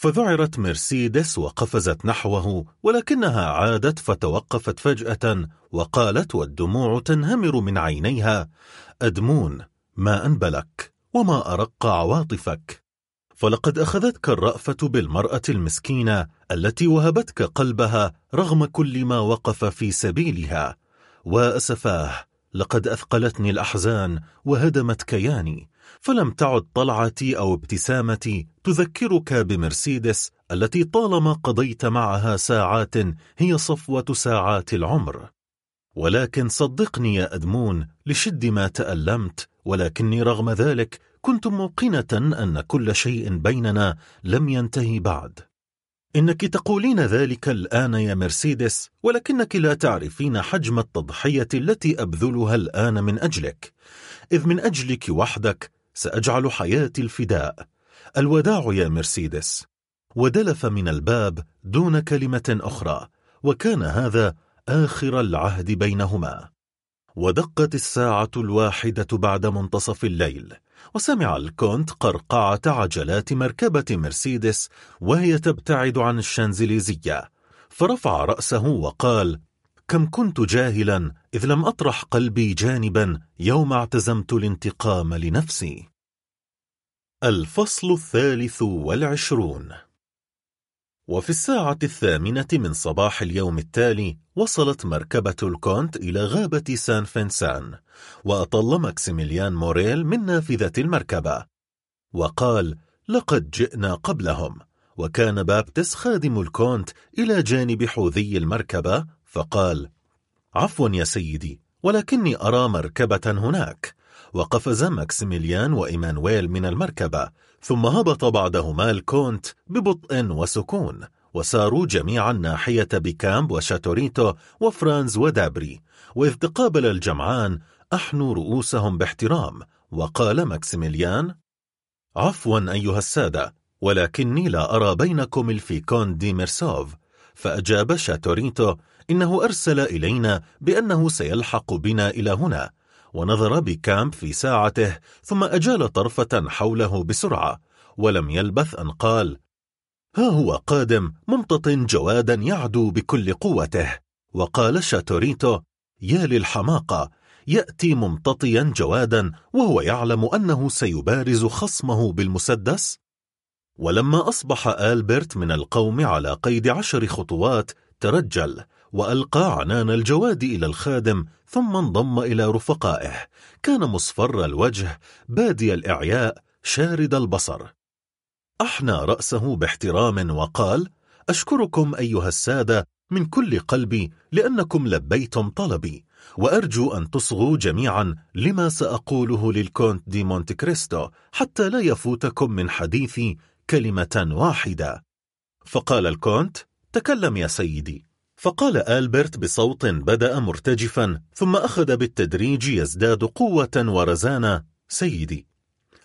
فذعرت مرسيدس وقفزت نحوه ولكنها عادت فتوقفت فجأة وقالت والدموع تنهمر من عينيها. أدمون ما أنبلك وما أرق عواطفك. فلقد أخذتك الرأفة بالمرأة المسكينة التي وهبتك قلبها رغم كل ما وقف في سبيلها. وأسفاه لقد أثقلتني الأحزان وهدمت كياني. فلم تعد طلعتي أو ابتسامتي تذكرك بمرسيدس التي طالما قضيت معها ساعات هي صفوة ساعات العمر. ولكن صدقني يا أدمون لشد ما تألمت ولكني رغم ذلك كنت موقنة أن كل شيء بيننا لم ينتهي بعد. إنك تقولين ذلك الآن يا مرسيدس ولكنك لا تعرفين حجم التضحية التي أبذلها الآن من أجلك. إذ من أجلك وحدك سأجعل حياتي الفداء. الوداع يا مرسيدس. ودلف من الباب دون كلمة أخرى وكان هذا آخر العهد بينهما. ودقت الساعة الواحدة بعد منتصف الليل وسمع الكونت قرقعة عجلات مركبة مرسيدس وهي تبتعد عن الشانزليزية. فرفع رأسه وقال كم كنت جاهلا إذ لم أطرح قلبي جانبا يوم اعتزمت الانتقام لنفسي. الفصل الثالث والعشرون. وفي الساعة الثامنة من صباح اليوم التالي وصلت مركبة الكونت إلى غابة سان فنسان وأطل ماكسيميليان موريل من نافذة المركبة وقال لقد جئنا قبلهم وكان بابتس خادم الكونت إلى جانب حوذي المركبة فقال عفوا يا سيدي ولكني أرى مركبة هناك وقفز ماكسيميليان وإيمانويل من المركبة ثم هبط بعدهما الكونت ببطء وسكون وساروا جميعا ناحية بيكامب وشاتوريتو وفرانز ودابري وإذ تقابل الجمعان أحنوا رؤوسهم باحترام وقال ماكسيميليان عفوا أيها السادة ولكني لا أرى بينكم الفيكون دي ميرسوف فأجاب شاتوريتو إنه أرسل إلينا بأنه سيلحق بنا إلى هنا ونظر بكامب في ساعته ثم أجال طرفة حوله بسرعة ولم يلبث أن قال ها هو قادم ممتط جوادا يعدو بكل قوته. وقال شاتوريتو يا للحماقة يأتي ممتطيا جوادا وهو يعلم أنه سيبارز خصمه بالمسدس. ولما أصبح آلبرت من القوم على قيد عشر خطوات ترجل وألقى عنان الجواد إلى الخادم ثم انضم إلى رفقائه. كان مصفر الوجه بادي الإعياء شارد البصر. أحنى رأسه باحترام وقال أشكركم أيها السادة من كل قلبي لأنكم لبيتم طلبي وأرجو أن تصغوا جميعا لما سأقوله للكونت دي مونت كريستو حتى لا يفوتكم من حديثي كلمة واحدة. فقال الكونت تكلم يا سيدي. فقال آلبرت بصوت بدأ مرتجفا ثم أخذ بالتدريج يزداد قوة ورزانة سيدي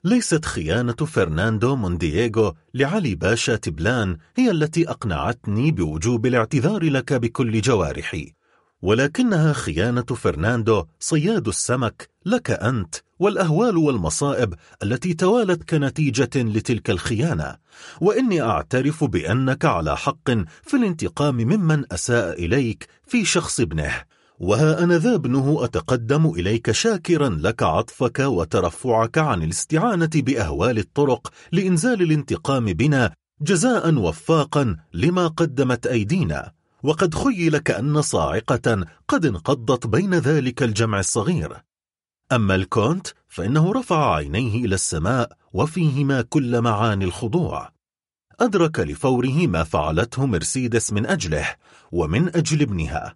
ليست خيانة فرناندو موندييغو لعلي باشا تبلان هي التي أقنعتني بوجوب الاعتذار لك بكل جوارحي. ولكنها خيانة فرناندو صياد السمك لك أنت والأهوال والمصائب التي توالت كنتيجة لتلك الخيانة. وإني أعترف بأنك على حق في الانتقام ممن أساء إليك في شخص ابنه. وها أنا ذا ابنه أتقدم إليك شاكرا لك عطفك وترفعك عن الاستعانة بأهوال الطرق لإنزال الانتقام بنا جزاء وفاقا لما قدمت أيدينا. وقد خيل كأن صاعقة قد انقضت بين ذلك الجمع الصغير. أما الكونت فإنه رفع عينيه إلى السماء وفيهما كل معاني الخضوع. أدرك لفوره ما فعلته مرسيدس من أجله ومن أجل ابنها.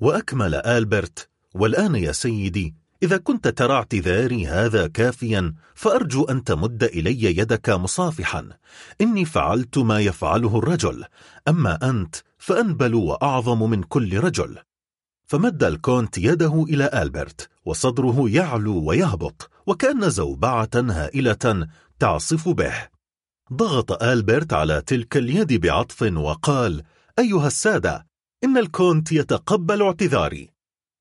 وأكمل آلبرت والآن يا سيدي إذا كنت ترى اعتذاري هذا كافيا فأرجو أن تمد إلي يدك مصافحا. إني فعلت ما يفعله الرجل. أما أنت فأنبل وأعظم من كل رجل. فمد الكونت يده إلى ألبرت وصدره يعلو ويهبط وكأن زوبعة هائلة تعصف به. ضغط ألبرت على تلك اليد بعطف وقال أيها السادة إن الكونت يتقبل اعتذاري.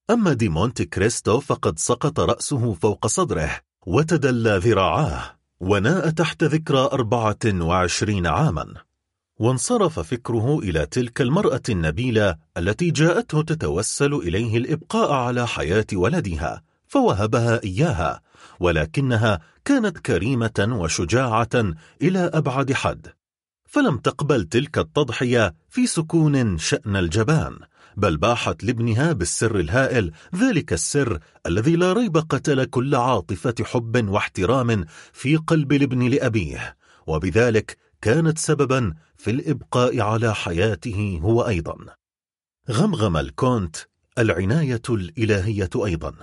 أما دي مونت كريستو فقد سقط رأسه فوق صدره وتدلى ذراعاه وناء تحت ذكرى أربعة وعشرين عاما. وانصرف فكره إلى تلك المرأة النبيلة التي جاءته تتوسل إليه الإبقاء على حياة ولدها فوهبها إياها ولكنها كانت كريمة وشجاعة إلى أبعد حد. فلم تقبل تلك التضحية في سكون شأن الجبان بل باحت لابنها بالسر الهائل ذلك السر الذي لا ريب قتل كل عاطفة حب واحترام في قلب الابن لأبيه وبذلك كانت سببا في الإبقاء على حياته هو أيضا. غمغم الكونت العناية الإلهية أيضا.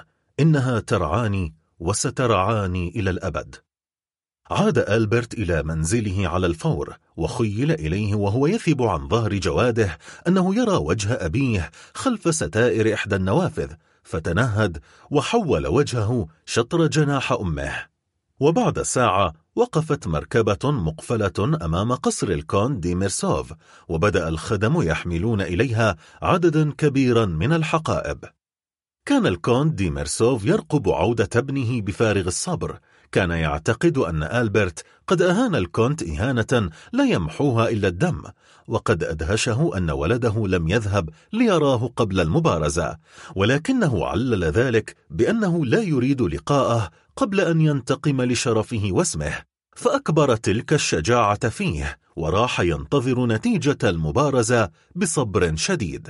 إنها ترعاني وسترعاني إلى الأبد. عاد ألبرت إلى منزله على الفور وخيل إليه وهو يثب عن ظهر جواده أنه يرى وجه أبيه خلف ستائر إحدى النوافذ فتنهد وحول وجهه شطر جناح أمه. وبعد ساعة وقفت مركبة مقفلة أمام قصر الكون دي ميرسوف وبدأ الخدم يحملون إليها عددا كبيرا من الحقائب. كان الكون دي ميرسوف يرقب عودة ابنه بفارغ الصبر. كان يعتقد أن ألبرت قد أهان الكونت إهانة لا يمحوها إلا الدم وقد أدهشه أن ولده لم يذهب ليراه قبل المبارزة ولكنه علل ذلك بأنه لا يريد لقاءه قبل أن ينتقم لشرفه واسمه فأكبر تلك الشجاعة فيه وراح ينتظر نتيجة المبارزة بصبر شديد.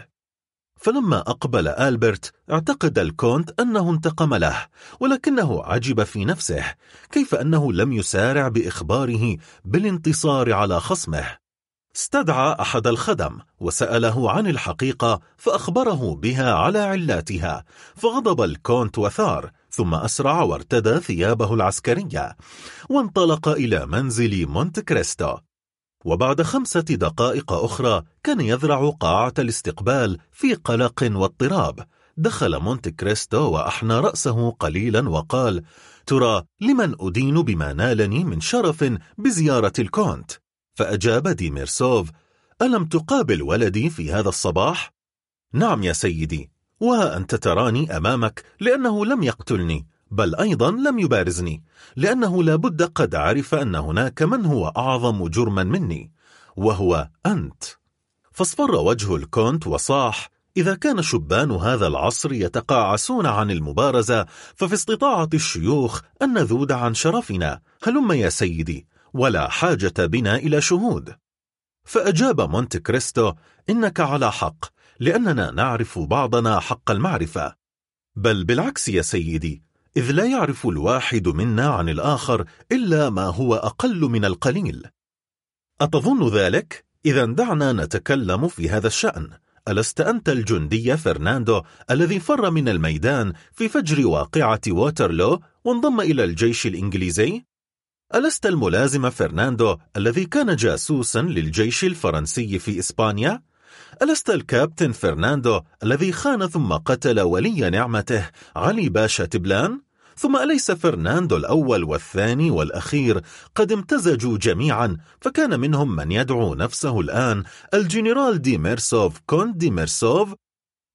فلما أقبل ألبرت اعتقد الكونت أنه انتقم له ولكنه عجب في نفسه كيف أنه لم يسارع بإخباره بالانتصار على خصمه. استدعى أحد الخدم وسأله عن الحقيقة فأخبره بها على علاتها فغضب الكونت وثار ثم أسرع وارتدى ثيابه العسكرية وانطلق إلى منزل مونت كريستو. وبعد خمسة دقائق أخرى كان يذرع قاعة الاستقبال في قلق واضطراب. دخل مونت كريستو وأحنى رأسه قليلا وقال ترى لمن أدين بما نالني من شرف بزيارة الكونت؟ فأجاب دي ميرسوف ألم تقابل ولدي في هذا الصباح؟ نعم يا سيدي. وها أنت تراني أمامك لأنه لم يقتلني بل أيضا لم يبارزني لأنه لابد قد عرف أن هناك من هو أعظم جرما مني وهو أنت. فاصفر وجه الكونت وصاح إذا كان شبان هذا العصر يتقاعسون عن المبارزة ففي استطاعة الشيوخ أن نذود عن شرفنا. هلم يا سيدي ولا حاجة بنا إلى شهود. فأجاب مونت كريستو إنك على حق. لأننا نعرف بعضنا حق المعرفة بل بالعكس يا سيدي إذ لا يعرف الواحد منا عن الآخر إلا ما هو أقل من القليل أتظن ذلك؟ إذا دعنا نتكلم في هذا الشأن ألست أنت الجندي فرناندو الذي فر من الميدان في فجر واقعة ووترلو وانضم إلى الجيش الإنجليزي؟ ألست الملازم فرناندو الذي كان جاسوسا للجيش الفرنسي في إسبانيا؟ ألست الكابتن فرناندو الذي خان ثم قتل ولي نعمته علي باشا تبلان؟ ثم أليس فرناندو الأول والثاني والأخير قد امتزجوا جميعا فكان منهم من يدعو نفسه الآن الجنرال دي ميرسوف كونت دي ميرسوف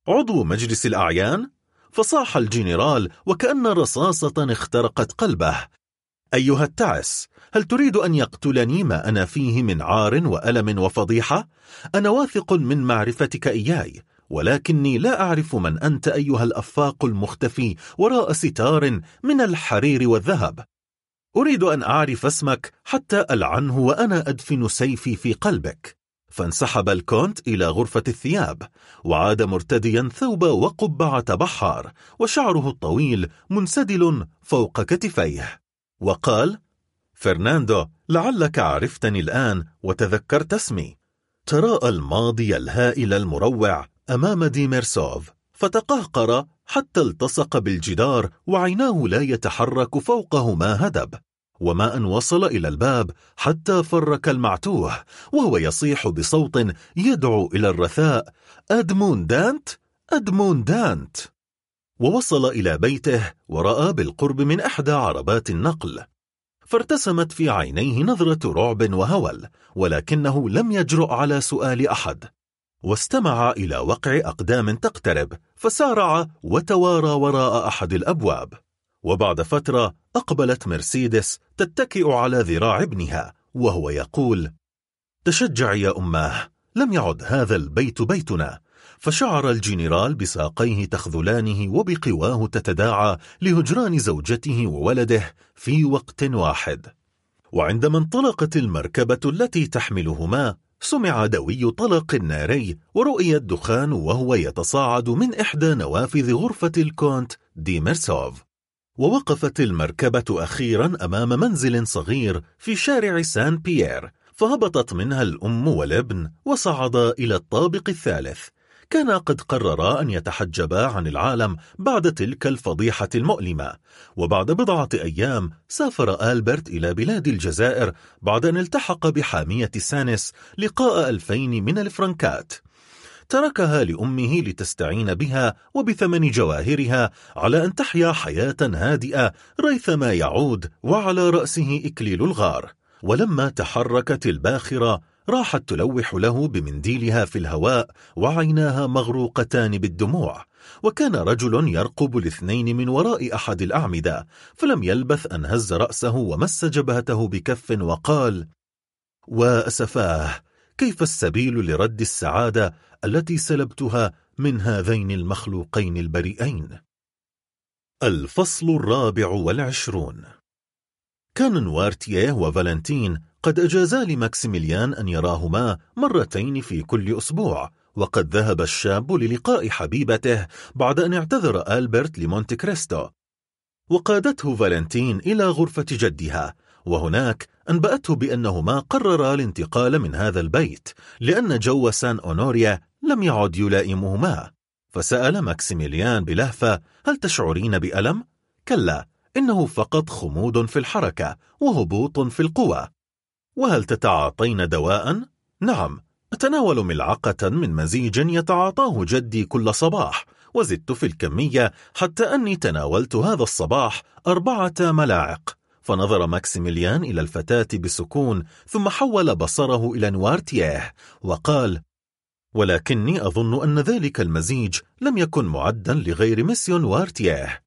عضو مجلس الأعيان؟ فصاح الجنرال وكأن رصاصة اخترقت قلبه أيها التعس هل تريد أن يقتلني ما أنا فيه من عار وألم وفضيحة؟ أنا واثق من معرفتك إياي ولكني لا أعرف من أنت أيها الأفاق المختفي وراء ستار من الحرير والذهب. أريد أن أعرف اسمك حتى ألعنه وأنا أدفن سيفي في قلبك. فانسحب الكونت إلى غرفة الثياب وعاد مرتديا ثوب وقبعة بحار وشعره الطويل منسدل فوق كتفيه. وقال فرناندو لعلك عرفتني الآن وتذكرت اسمي. تراءى الماضي الهائل المروع أمام ديميرسوف فتقهقر حتى التصق بالجدار وعيناه لا يتحرك فوقه ما هدب. وما أن وصل إلى الباب حتى فرك المعتوه وهو يصيح بصوت يدعو إلى الرثاء. أدمون دانت؟ أدمون دانت! ووصل إلى بيته ورأى بالقرب من إحدى عربات النقل. فارتسمت في عينيه نظرة رعب وهول ولكنه لم يجرؤ على سؤال أحد. واستمع إلى وقع أقدام تقترب فسارع وتوارى وراء أحد الأبواب. وبعد فترة أقبلت مرسيدس تتكئ على ذراع ابنها وهو يقول تشجع يا أماه لم يعد هذا البيت بيتنا. فشعر الجنرال بساقيه تخذلانه وبقواه تتداعى لهجران زوجته وولده في وقت واحد. وعندما انطلقت المركبة التي تحملهما سمع دوي طلق ناري ورؤي الدخان وهو يتصاعد من إحدى نوافذ غرفة الكونت دي مورسيرف ووقفت المركبة أخيرا أمام منزل صغير في شارع سان بيير فهبطت منها الأم والابن وصعدا إلى الطابق الثالث. كانا قد قررا أن يتحجبا عن العالم بعد تلك الفضيحة المؤلمة وبعد بضعة أيام سافر آلبرت إلى بلاد الجزائر بعد أن التحق بحامية سانس لقاء ألفين من الفرنكات. تركها لأمه لتستعين بها وبثمن جواهرها على أن تحيا حياة هادئة ريثما يعود وعلى رأسه إكليل الغار. ولما تحركت الباخرة راحت تلوح له بمنديلها في الهواء وعيناها مغروقتان بالدموع. وكان رجل يرقب الاثنين من وراء أحد الأعمدة فلم يلبث أن هز رأسه ومس جبهته بكف وقال وأسفاه كيف السبيل لرد السعادة التي سلبتها من هذين المخلوقين البريئين؟ الفصل الرابع والعشرون. كان نوارتيه وفالنتين قد أجازا لماكسيميليان أن يراهما مرتين في كل أسبوع وقد ذهب الشاب للقاء حبيبته بعد أن اعتذر ألبرت لمونت كريستو. وقادته فالنتين إلى غرفة جدها وهناك أنبأته بأنهما قررا الانتقال من هذا البيت لأن جو سان أونوريه لم يعد يلائمهما. فسأل ماكسيميليان بلهفة هل تشعرين بألم؟ كلا إنه فقط خمود في الحركة وهبوط في القوى وهل تتعاطين دواء؟ نعم أتناول ملعقة من مزيج يتعاطاه جدي كل صباح وزدت في الكمية حتى أني تناولت هذا الصباح أربعة ملاعق فنظر ماكسيميليان إلى الفتاة بسكون ثم حول بصره إلى نوارتيه وقال ولكني أظن أن ذلك المزيج لم يكن معدا لغير ميسيون وارتياه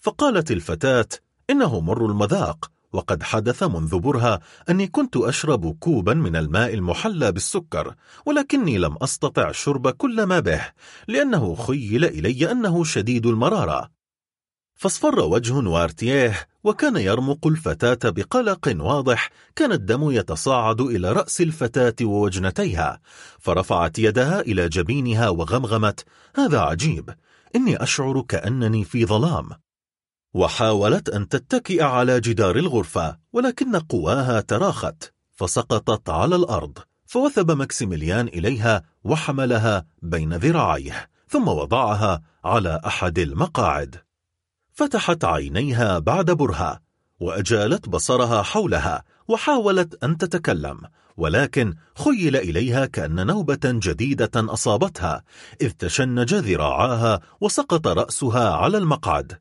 فقالت الفتاة إنه مر المذاق وقد حدث منذ برهة أني كنت أشرب كوبا من الماء المحلى بالسكر ولكني لم أستطع شرب كل ما به لأنه خيل إلي أنه شديد المرارة. فاصفر وجه وارتياه وكان يرمق الفتاة بقلق واضح كان الدم يتصاعد إلى رأس الفتاة ووجنتيها فرفعت يدها إلى جبينها وغمغمت هذا عجيب إني أشعر كأنني في ظلام. وحاولت أن تتكئ على جدار الغرفة ولكن قواها تراخت فسقطت على الأرض فوثب مكسيميليان إليها وحملها بين ذراعيه ثم وضعها على أحد المقاعد. فتحت عينيها بعد برهة وأجالت بصرها حولها وحاولت أن تتكلم ولكن خيل إليها كأن نوبة جديدة أصابتها إذ تشنج ذراعاها وسقط رأسها على المقعد.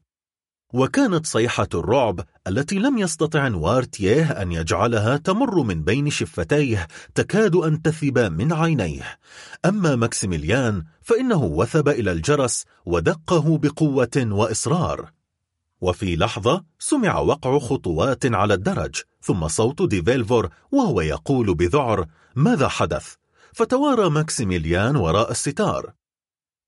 وكانت صيحة الرعب التي لم يستطع نوارتيه أن يجعلها تمر من بين شفتيه تكاد أن تثب من عينيه. أما ماكسيميليان فإنه وثب إلى الجرس ودقه بقوة وإصرار. وفي لحظة سمع وقع خطوات على الدرج ثم صوت ديفيلفور وهو يقول بذعر ماذا حدث؟ فتوارى ماكسيميليان وراء الستار.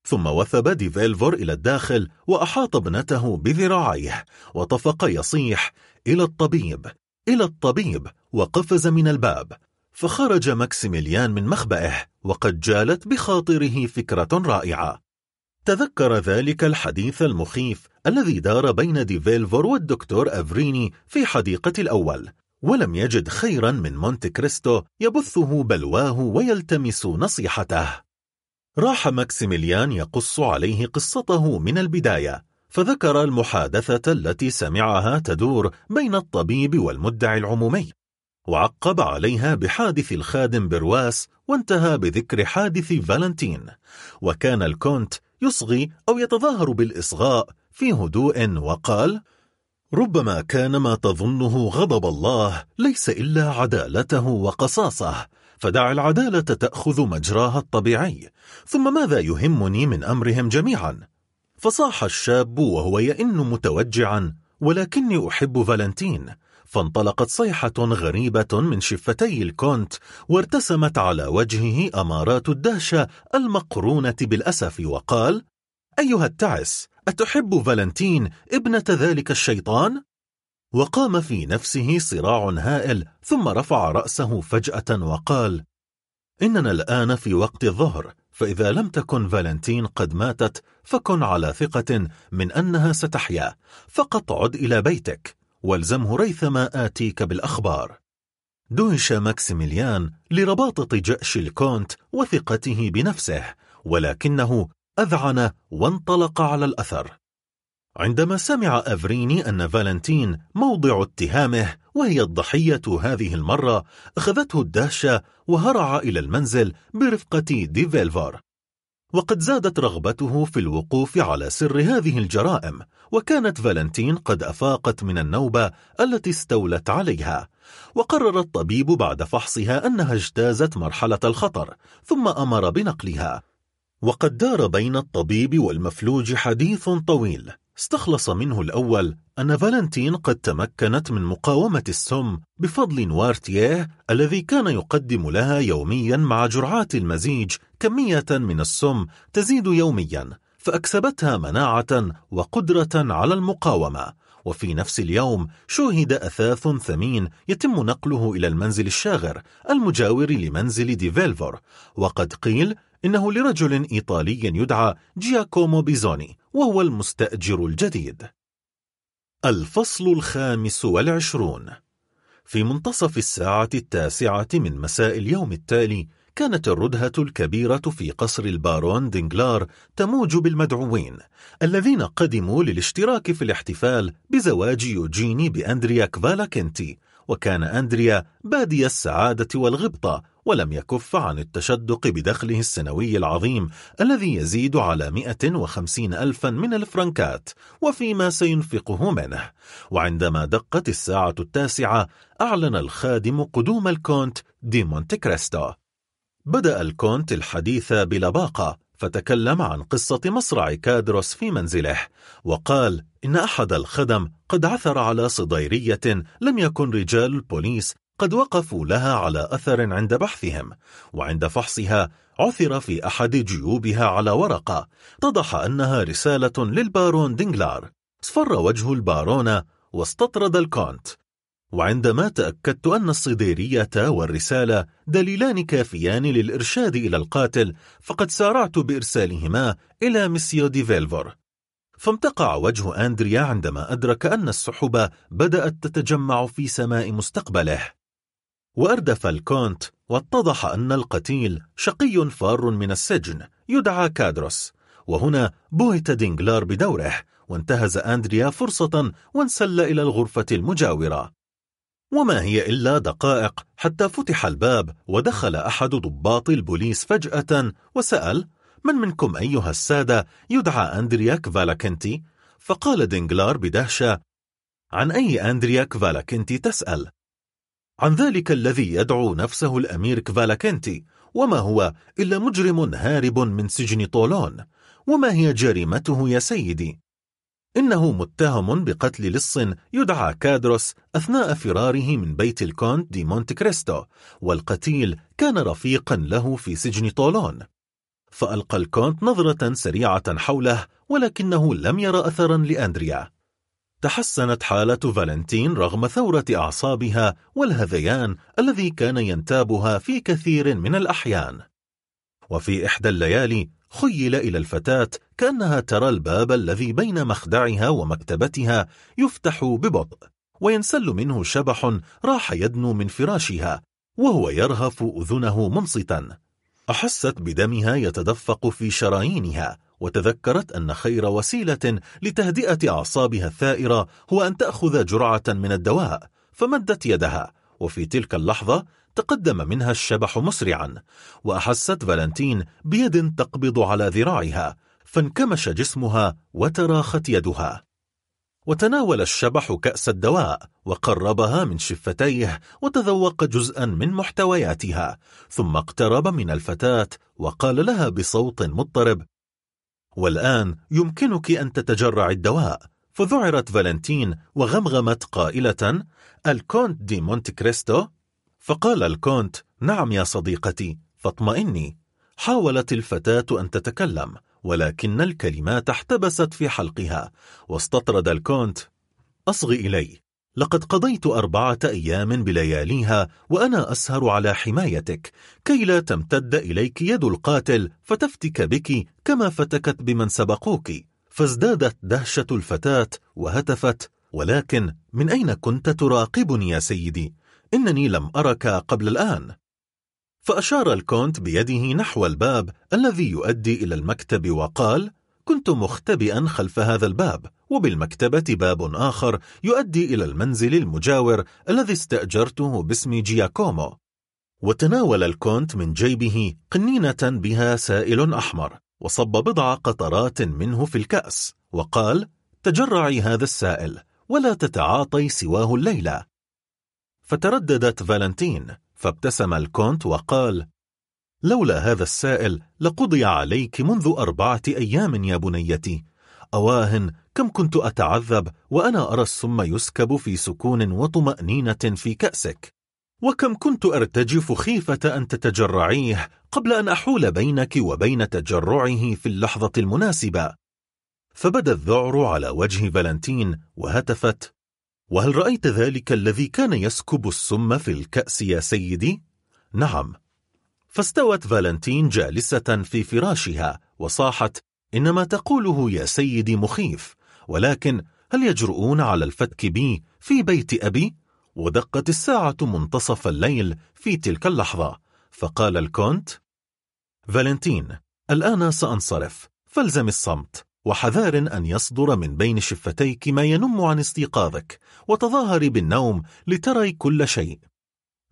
ثم وثب ديفيلفور إلى الداخل وأحاط ابنته بذراعيه وطفق يصيح إلى الطبيب إلى الطبيب وقفز من الباب فخرج ماكسيميليان من مخبئه وقد جالت بخاطره فكرة رائعة. تذكر ذلك الحديث المخيف الذي دار بين ديفيلفور والدكتور أفريني في حديقة الأول ولم يجد خيرا من مونت كريستو يبثه بلواه ويلتمس نصيحته. راح ماكسيميليان يقص عليه قصته من البداية فذكر المحادثة التي سمعها تدور بين الطبيب والمدعي العمومي وعقب عليها بحادث الخادم برواس وانتهى بذكر حادث فالنتين وكان الكونت يصغي أو يتظاهر بالإصغاء في هدوء وقال ربما كان ما تظنه غضب الله ليس إلا عدالته وقصاصه فدع العدالة تأخذ مجراها الطبيعي ثم ماذا يهمني من أمرهم جميعا فصاح الشاب وهو يئن متوجعا ولكني أحب فالنتين فانطلقت صيحة غريبة من شفتي الكونت وارتسمت على وجهه أمارات الدهشة المقرونة بالأسف وقال أيها التعس أتحب فالنتين ابنة ذلك الشيطان؟ وقام في نفسه صراع هائل ثم رفع رأسه فجأة وقال إننا الآن في وقت الظهر فإذا لم تكن فالنتين قد ماتت فكن على ثقة من أنها ستحيا فقط عد إلى بيتك والزمه ريثما آتيك بالأخبار. دهش ماكسيميليان لرباطة جأش الكونت وثقته بنفسه ولكنه أذعن وانطلق على الأثر. عندما سمع أفريني أن فالنتين موضع اتهامه وهي الضحية هذه المرة أخذته الدهشة وهرع إلى المنزل برفقة ديفيلفور وقد زادت رغبته في الوقوف على سر هذه الجرائم وكانت فالنتين قد أفاقت من النوبة التي استولت عليها. وقرر الطبيب بعد فحصها أنها اجتازت مرحلة الخطر ثم أمر بنقلها. وقد دار بين الطبيب والمفلوج حديث طويل. استخلص منه الأول أن فالنتين قد تمكنت من مقاومة السم بفضل نوارتيه الذي كان يقدم لها يوميا مع جرعات المزيج كمية من السم تزيد يوميا فأكسبتها مناعة وقدرة على المقاومة. وفي نفس اليوم شوهد أثاث ثمين يتم نقله إلى المنزل الشاغر المجاور لمنزل ديفيلفور وقد قيل إنه لرجل إيطالي يدعى جياكومو بيزوني. وهو المستأجر الجديد. الفصل الخامس والعشرون. في منتصف الساعة التاسعة من مساء اليوم التالي كانت الردهة الكبيرة في قصر البارون دينجلار تموج بالمدعوين الذين قدموا للاشتراك في الاحتفال بزواج يوجيني بأندريا كفالكانتي وكان أندريا بادي السعادة والغبطة ولم يكف عن التشدق بدخله السنوي العظيم الذي يزيد على 150 ألفا من الفرنكات وفيما سينفقه منه. وعندما دقت الساعة التاسعة أعلن الخادم قدوم الكونت دي مونتي كريستو. بدأ الكونت الحديث بلباقة فتكلم عن قصة مصرع كادروس في منزله وقال إن أحد الخدم قد عثر على صديرية لم يكن رجال البوليس قد وقفوا لها على أثر عند بحثهم وعند فحصها عثر في أحد جيوبها على ورقة اتضح أنها رسالة للبارون دينجلار. اصفر وجه البارونة واستطرد الكونت. وعندما تأكدت أن الصديرية والرسالة دليلان كافيان للإرشاد إلى القاتل فقد سارعت بإرسالهما إلى ميسيو دي فيلفور. فامتقع وجه أندريا عندما أدرك أن السحب بدأت تتجمع في سماء مستقبله. وأردف الكونت واتضح أن القتيل شقي فار من السجن يدعى كادروس. وهنا بهت دينجلار بدوره وانتهز أندريا فرصة وانسل إلى الغرفة المجاورة. وما هي إلا دقائق حتى فتح الباب ودخل أحد ضباط البوليس فجأة وسأل من منكم أيها السادة يدعى أندريا كفالاكنتي؟ فقال دينجلار بدهشة عن أي أندريا كفالاكنتي تسأل؟ عن ذلك الذي يدعو نفسه الأمير كفالاكنتي وما هو إلا مجرم هارب من سجن طولون وما هي جريمته يا سيدي؟ إنه متهم بقتل لص يدعى كادروس أثناء فراره من بيت الكونت دي مونت كريستو والقتيل كان رفيقا له في سجن طولون. فألقى الكونت نظرة سريعة حوله ولكنه لم ير أثرا لأندريا. تحسنت حالة فالنتين رغم ثورة أعصابها والهذيان الذي كان ينتابها في كثير من الأحيان. وفي إحدى الليالي خيل إلى الفتاة كأنها ترى الباب الذي بين مخدعها ومكتبتها يفتح ببطء وينسل منه شبح راح يدنو من فراشها وهو يرهف أذنه منصتا. أحست بدمها يتدفق في شرايينها وتذكرت أن خير وسيلة لتهدئة أعصابها الثائرة هو أن تأخذ جرعة من الدواء فمدت يدها وفي تلك اللحظة تقدم منها الشبح مسرعا وأحست فالنتين بيد تقبض على ذراعها فانكمش جسمها وتراخت يدها. وتناول الشبح كأس الدواء وقربها من شفتيه وتذوق جزءا من محتوياتها ثم اقترب من الفتاة وقال لها بصوت مضطرب والآن يمكنك أن تتجرع الدواء. فذعرت فالنتين وغمغمت قائلة الكونت دي مونت كريستو؟ فقال الكونت نعم يا صديقتي فاطمئني. حاولت الفتاة أن تتكلم ولكن الكلمات احتبست في حلقها واستطرد الكونت. أصغي إلي لقد قضيت أربعة أيام بلياليها وأنا أسهر على حمايتك كي لا تمتد إليك يد القاتل فتفتك بك كما فتكت بمن سبقوك. فازدادت دهشة الفتاة وهتفت ولكن من أين كنت تراقبني يا سيدي؟ إنني لم أرك قبل الآن. فأشار الكونت بيده نحو الباب الذي يؤدي إلى المكتب وقال كنت مختبئا خلف هذا الباب وبالمكتبة باب آخر يؤدي إلى المنزل المجاور الذي استأجرته باسم جياكومو. وتناول الكونت من جيبه قنينة بها سائل أحمر وصب بضع قطرات منه في الكأس وقال تجرعي هذا السائل ولا تتعاطي سواه الليلة. فترددت فالنتين فابتسم الكونت وقال لولا هذا السائل لقضي عليك منذ أربعة أيام يا بنيتي. أواهن كم كنت أتعذب وأنا أرى السم يسكب في سكون وطمأنينة في كأسك. وكم كنت أرتجف خيفة أن تتجرعيه قبل أن أحول بينك وبين تجرعه في اللحظة المناسبة. فبدا الذعر على وجه فالنتين وهتفت وهل رأيت ذلك الذي كان يسكب السم في الكأس يا سيدي؟ نعم فاستوت فالنتين جالسة في فراشها وصاحت إن ما تقوله يا سيدي مخيف ولكن هل يجرؤون على الفتك بي في بيت أبي؟ ودقت الساعة منتصف الليل في تلك اللحظة فقال الكونت فالنتين الآن سأنصرف فالزمي الصمت وحذار أن يصدر من بين شفتيك ما ينم عن استيقاظك وتظاهري بالنوم لتري كل شيء.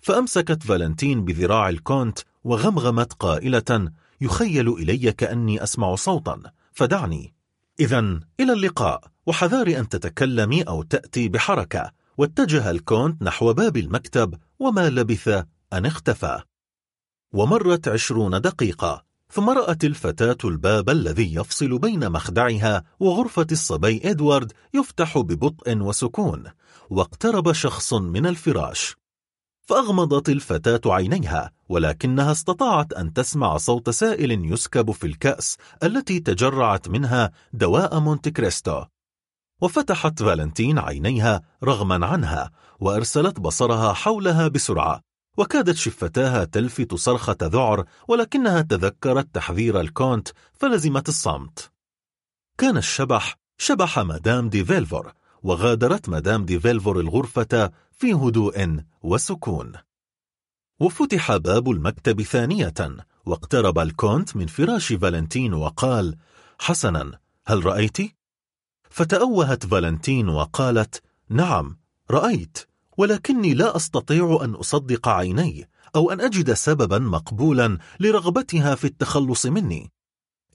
فأمسكت فالنتين بذراع الكونت وغمغمت قائلة يخيل إلي كأني أسمع صوتا فدعني. إذا إلى اللقاء وحذار أن تتكلمي أو تأتي بحركة واتجه الكونت نحو باب المكتب وما لبث أن اختفى. ومرت عشرون دقيقة ثم رأت الفتاة الباب الذي يفصل بين مخدعها وغرفة الصبي إدوارد يفتح ببطء وسكون واقترب شخص من الفراش. فأغمضت الفتاة عينيها ولكنها استطاعت أن تسمع صوت سائل يسكب في الكأس التي تجرعت منها دواء مونت كريستو. وفتحت فالنتين عينيها رغما عنها وأرسلت بصرها حولها بسرعة. وكادت شفتاها تفلت صرخة ذعر ولكنها تذكرت تحذير الكونت فلزمت الصمت. كان الشبح شبح مدام دي فيلفور وغادرت مدام دي فيلفور الغرفة في هدوء وسكون. وفتح باب المكتب ثانية واقترب الكونت من فراش فالنتين وقال حسنا هل رأيت؟ فتأوهت فالنتين وقالت نعم رأيت. ولكني لا أستطيع أن أصدق عيني أو أن أجد سببا مقبولا لرغبتها في التخلص مني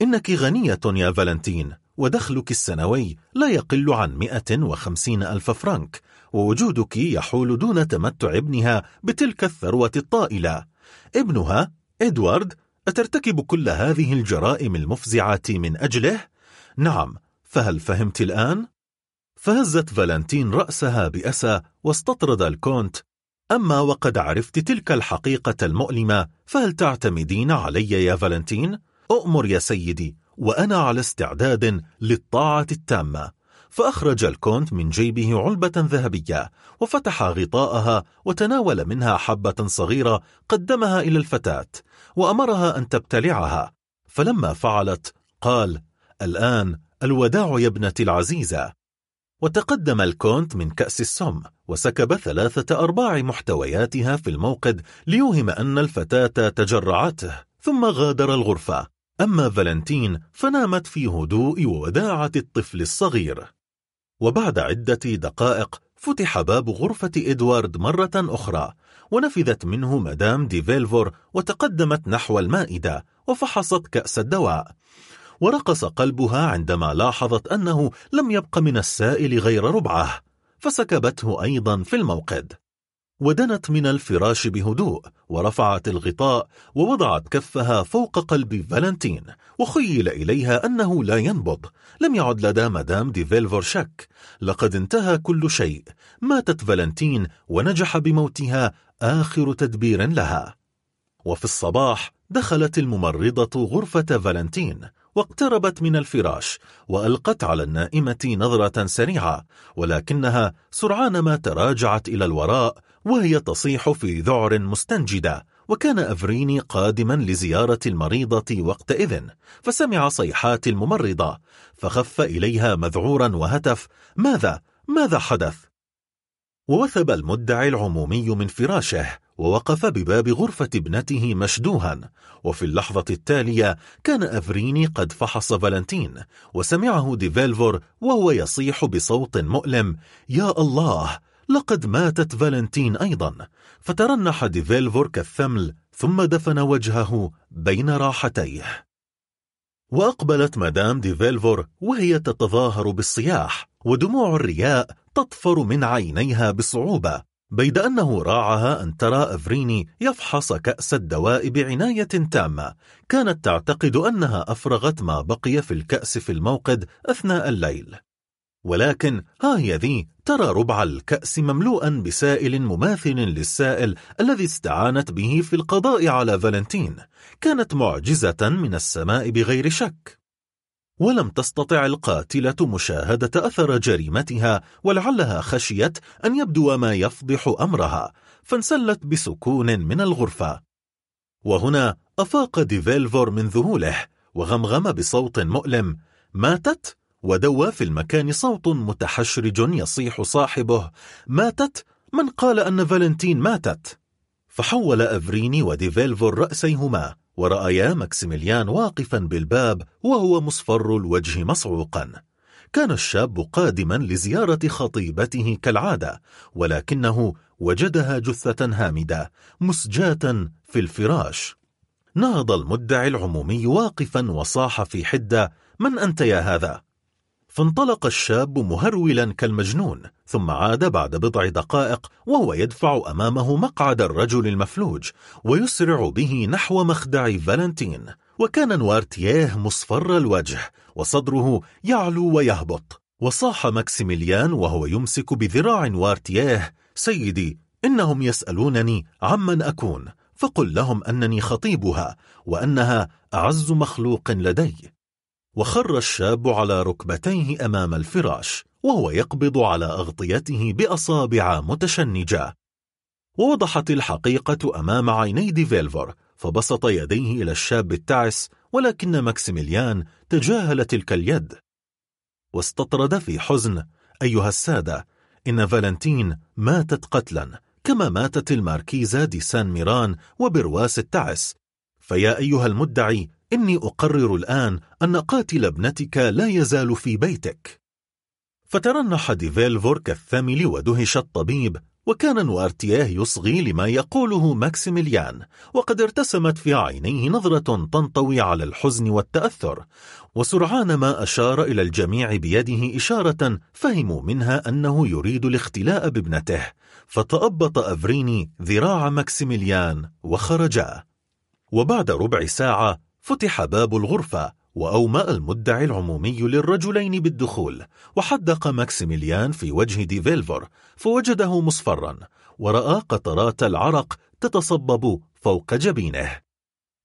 إنك غنية يا فالنتين ودخلك السنوي لا يقل عن 150 ألف فرنك ووجودك يحول دون تمتع ابنها بتلك الثروة الطائلة ابنها إدوارد أترتكب كل هذه الجرائم المفزعة من أجله؟ نعم فهل فهمت الآن؟ فهزت فالنتين رأسها بأسى واستطرد الكونت. أما وقد عرفت تلك الحقيقة المؤلمة فهل تعتمدين علي يا فالنتين؟ أؤمر يا سيدي وأنا على استعداد للطاعة التامة. فأخرج الكونت من جيبه علبة ذهبية وفتح غطاءها وتناول منها حبة صغيرة قدمها إلى الفتاة وأمرها أن تبتلعها. فلما فعلت قال الآن الوداع يا ابنتي العزيزة. وتقدم الكونت من كأس السم وسكب ثلاثة أرباع محتوياتها في الموقد ليوهم أن الفتاة تجرعته ثم غادر الغرفة. أما فالنتين فنامت في هدوء ووداعة الطفل الصغير. وبعد عدة دقائق فتح باب غرفة إدوارد مرة أخرى ونفذت منه مدام دي فيلفور وتقدمت نحو المائدة وفحصت كأس الدواء. ورقص قلبها عندما لاحظت أنه لم يبق من السائل غير ربعه فسكبته أيضا في الموقد. ودنت من الفراش بهدوء ورفعت الغطاء ووضعت كفها فوق قلب فالنتين وخيل إليها أنه لا ينبض. لم يعد لدى مدام دي فيلفور شك. لقد انتهى كل شيء. ماتت فالنتين ونجح بموتها آخر تدبير لها. وفي الصباح دخلت الممرضة غرفة فالنتين واقتربت من الفراش وألقت على النائمة نظرة سريعة ولكنها سرعان ما تراجعت إلى الوراء وهي تصيح في ذعر مستنجدة وكان أفريني قادما لزيارة المريضة وقتئذ فسمع صيحات الممرضة فخف إليها مذعورا وهتف ماذا؟ ماذا حدث؟ ووثب المدعي العمومي من فراشه ووقف بباب غرفة ابنته مشدوها وفي اللحظة التالية كان أفريني قد فحص فالنتين وسمعه ديفيلفور وهو يصيح بصوت مؤلم يا الله لقد ماتت فالنتين أيضا. فترنح ديفيلفور كالثمل ثم دفن وجهه بين راحتيه. وأقبلت مدام ديفيلفور وهي تتظاهر بالصياح ودموع الرياء تطفر من عينيها بصعوبة. بيد أنه راعها أن ترى أفريني يفحص كأس الدواء بعناية تامة. كانت تعتقد أنها أفرغت ما بقي في الكأس في الموقد أثناء الليل. ولكن ها هي ذي ترى ربع الكأس مملوءا بسائل مماثل للسائل الذي استعانت به في القضاء على فالنتين. كانت معجزة من السماء بغير شك. ولم تستطع القاتلة مشاهدة أثر جريمتها ولعلها خشيت أن يبدو ما يفضح أمرها فانسلت بسكون من الغرفة وهنا أفاق ديفيلفور من ذهوله وغمغم بصوت مؤلم ماتت؟ ودوى في المكان صوت متحشرج يصيح صاحبه ماتت؟ من قال أن فالنتين ماتت؟ فحول أفريني وديفيلفور رأسيهما ورأيا ماكسيميليان واقفا بالباب وهو مصفر الوجه مصعوقا كان الشاب قادما لزيارة خطيبته كالعادة ولكنه وجدها جثة هامدة مسجاة في الفراش نهض المدعي العمومي واقفا وصاح في حدة من أنت يا هذا؟ فانطلق الشاب مهرولا كالمجنون ثم عاد بعد بضع دقائق وهو يدفع أمامه مقعد الرجل المفلوج ويسرع به نحو مخدع فالنتين وكان نوارتييه مصفر الوجه وصدره يعلو ويهبط وصاح ماكسيميليان وهو يمسك بذراع نوارتييه سيدي إنهم يسألونني عمن أكون فقل لهم أنني خطيبها وأنها أعز مخلوق لدي. وخر الشاب على ركبتيه أمام الفراش وهو يقبض على أغطيته بأصابع متشنجة. ووضحت الحقيقة أمام عيني ديفيلفور فبسط يديه إلى الشاب التعس ولكن ماكسيميليان تجاهل تلك اليد. واستطرد في حزن أيها السادة إن فالنتين ماتت قتلا كما ماتت الماركيزة دي سان ميران وبرواس التعس. فيا أيها المدعي إني أقرر الآن أن قاتل ابنتك لا يزال في بيتك. فترنح ديفيلفور كالثمل ودهش الطبيب وكان نوارتييه يصغي لما يقوله ماكسيميليان وقد ارتسمت في عينيه نظرة تنطوي على الحزن والتأثر وسرعان ما أشار إلى الجميع بيده إشارة فهموا منها أنه يريد الاختلاء بابنته فتأبط أفريني ذراع ماكسيميليان وخرجا. وبعد ربع ساعة فتح باب الغرفة وأومأ المدعي العمومي للرجلين بالدخول وحدق ماكسيميليان في وجه ديفيلفور فوجده مصفرا ورأى قطرات العرق تتصبب فوق جبينه.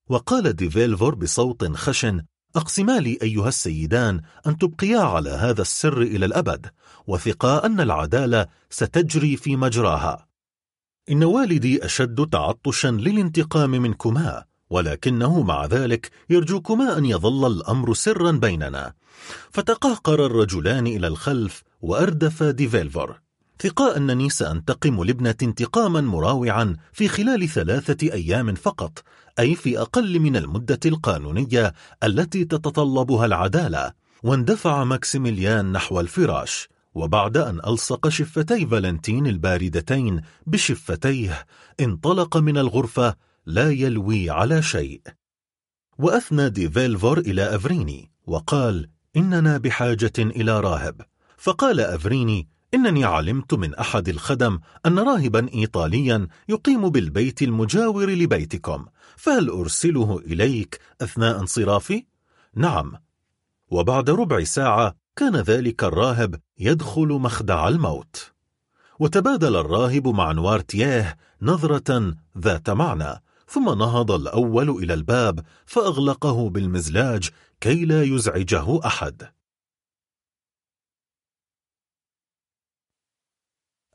وقال ديفيلفور بصوت خشن أقسما لي أيها السيدان أن تبقيا على هذا السر إلى الأبد وثقا أن العدالة ستجري في مجراها. إن والدي أشد تعطشا للانتقام منكما ولكنه مع ذلك يرجوكما أن يظل الأمر سرا بيننا. فتقهقر الرجلان إلى الخلف وأردف ديفيلفور ثقا أنني سأنتقم لابنتي انتقاما مروعا في خلال ثلاثة أيام فقط أي في أقل من المدة القانونية التي تتطلبها العدالة. واندفع ماكسيميليان نحو الفراش وبعد أن ألصق شفتي فالنتين الباردتين بشفتيه انطلق من الغرفة لا يلوي على شيء. وأثنى ديفيلفور إلى أفريني وقال إننا بحاجة إلى راهب. فقال أفريني إنني علمت من أحد الخدم أن راهبا إيطاليا يقيم بالبيت المجاور لبيتكم فهل أرسله إليك أثناء انصرافي؟ نعم. وبعد ربع ساعة كان ذلك الراهب يدخل مخدع الموت. وتبادل الراهب مع نوارتياه نظرة ذات معنى. ثم نهض الأول إلى الباب فأغلقه بالمزلاج كي لا يزعجه أحد.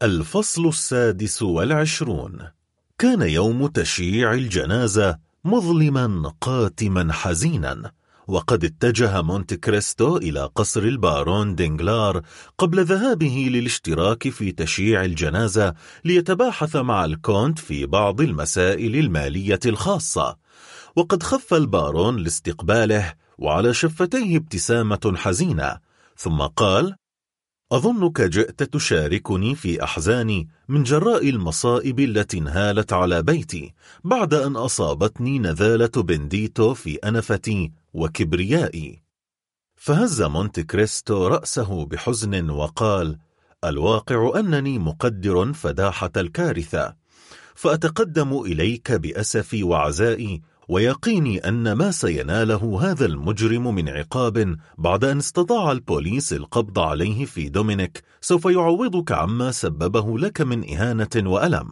الفصل السادس والعشرون. كان يوم تشييع الجنازة مظلما قاتما حزينا. وقد اتجه مونت كريستو إلى قصر البارون دينغلار قبل ذهابه للاشتراك في تشييع الجنازة ليتباحث مع الكونت في بعض المسائل المالية الخاصة. وقد خف البارون لاستقباله وعلى شفتيه ابتسامة حزينة. ثم قال أظنك جئت تشاركني في أحزاني من جراء المصائب التي انهالت على بيتي بعد أن أصابتني نذالة بنديتو في أنفتي وكبريائي. فهز مونت كريستو رأسه بحزن وقال الواقع أنني مقدر فداحة الكارثة فأتقدم إليك بأسفي وعزائي ويقيني أن ما سيناله هذا المجرم من عقاب بعد أن استطاع البوليس القبض عليه في دومينيك سوف يعوضك عما سببه لك من إهانة وألم.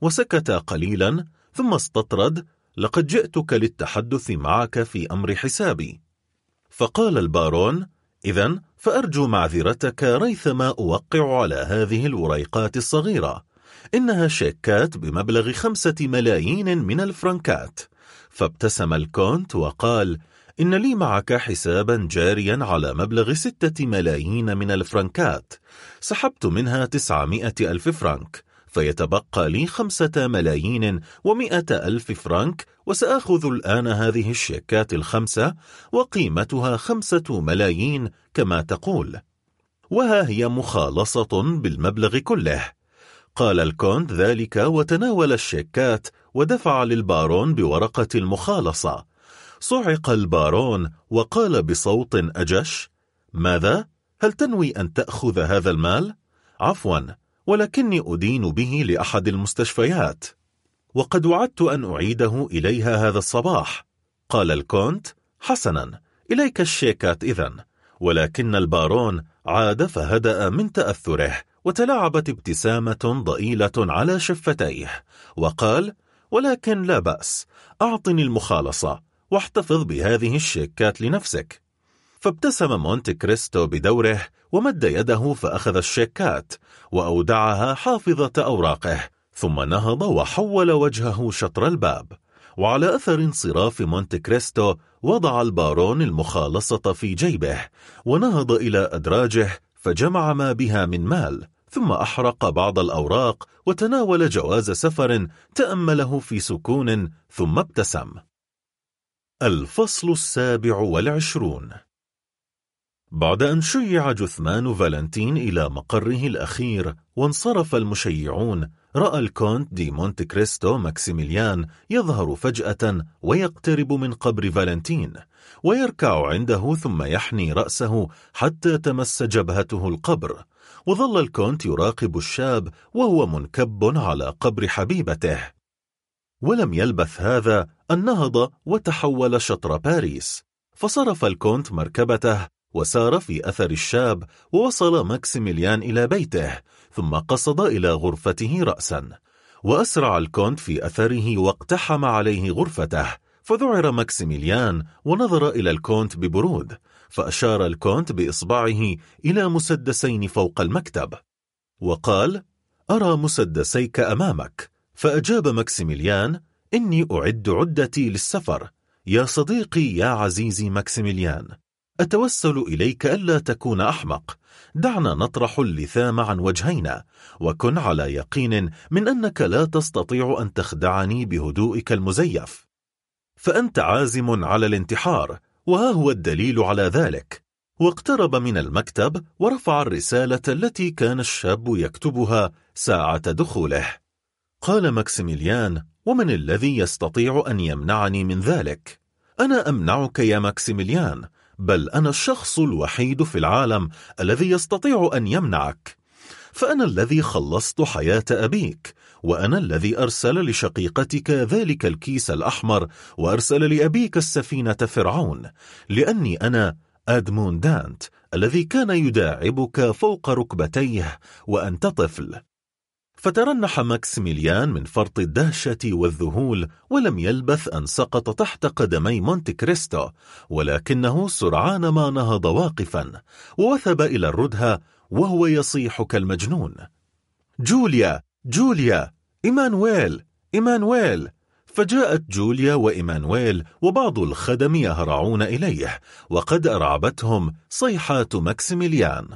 وسكت قليلا ثم استطرد لقد جئتك للتحدث معك في أمر حسابي. فقال البارون إذا فأرجو معذرتك ريثما أوقع على هذه الوريقات الصغيرة إنها شيكات بمبلغ خمسة ملايين من الفرنكات. فابتسم الكونت وقال إن لي معك حسابا جاريا على مبلغ ستة ملايين من الفرنكات سحبت منها تسعمائة ألف فرنك. فيتبقى لي خمسة ملايين ومئة ألف فرنك وسأخذ الآن هذه الشيكات الخمسة وقيمتها خمسة ملايين كما تقول وها هي مخالصة بالمبلغ كله قال الكونت ذلك وتناول الشيكات ودفع للبارون بورقة المخالصة صعق البارون وقال بصوت أجش ماذا؟ هل تنوي أن تأخذ هذا المال؟ عفوا ولكني أدين به لأحد المستشفيات. وقد وعدت أن أعيده إليها هذا الصباح. قال الكونت حسنا إليك الشيكات إذن ولكن البارون عاد فهدأ من تأثره وتلعبت ابتسامة ضئيلة على شفتيه. وقال ولكن لا بأس أعطني المخالصة واحتفظ بهذه الشيكات لنفسك. فابتسم مونت كريستو بدوره ومد يده فأخذ الشيكات وأودعها حافظة أوراقه ثم نهض وحول وجهه شطر الباب. وعلى أثر انصراف مونت كريستو وضع البارون المخالصة في جيبه ونهض إلى أدراجه فجمع ما بها من مال ثم أحرق بعض الأوراق وتناول جواز سفر تأمله في سكون ثم ابتسم. الفصل السابع والعشرون. بعد أن شيع جثمان فالنتين إلى مقره الأخير وانصرف المشيعون رأى الكونت دي مونت كريستو ماكسيميليان يظهر فجأة ويقترب من قبر فالنتين ويركع عنده ثم يحني رأسه حتى تمس جبهته القبر وظل الكونت يراقب الشاب وهو منكب على قبر حبيبته. ولم يلبث هذا أن نهض وتحول شطر باريس فصرف الكونت مركبته وسار في أثر الشاب ووصل ماكسيميليان إلى بيته ثم قصد إلى غرفته رأسا. وأسرع الكونت في أثره واقتحم عليه غرفته فذعر ماكسيميليان ونظر إلى الكونت ببرود فأشار الكونت بإصبعه إلى مسدسين فوق المكتب. وقال أرى مسدسيك أمامك. فأجاب ماكسيميليان إني أعد عدتي للسفر. يا صديقي يا عزيزي ماكسيميليان. أتوسل إليك ألا تكون أحمق. دعنا نطرح اللثام عن وجهينا وكن على يقين من أنك لا تستطيع أن تخدعني بهدوئك المزيف. فأنت عازم على الانتحار وها هو الدليل على ذلك. واقترب من المكتب ورفع الرسالة التي كان الشاب يكتبها ساعة دخوله. قال ماكسيميليان ومن الذي يستطيع أن يمنعني من ذلك؟ أنا أمنعك يا ماكسيميليان. بل أنا الشخص الوحيد في العالم الذي يستطيع أن يمنعك. فأنا الذي خلصت حياة أبيك وأنا الذي أرسل لشقيقتك ذلك الكيس الأحمر وأرسل لأبيك السفينة فرعون لأني أنا أدمون دانت الذي كان يداعبك فوق ركبتيه وأنت طفل. فترنح ماكسيميليان من فرط الدهشة والذهول ولم يلبث أن سقط تحت قدمي مونت كريستو ولكنه سرعان ما نهض واقفا ووثب إلى الردهة وهو يصيح كالمجنون. جوليا! جوليا! إيمانويل! إيمانويل! فجاءت جوليا وإيمانويل وبعض الخدم يهرعون إليه وقد أرعبتهم صيحات ماكسيميليان.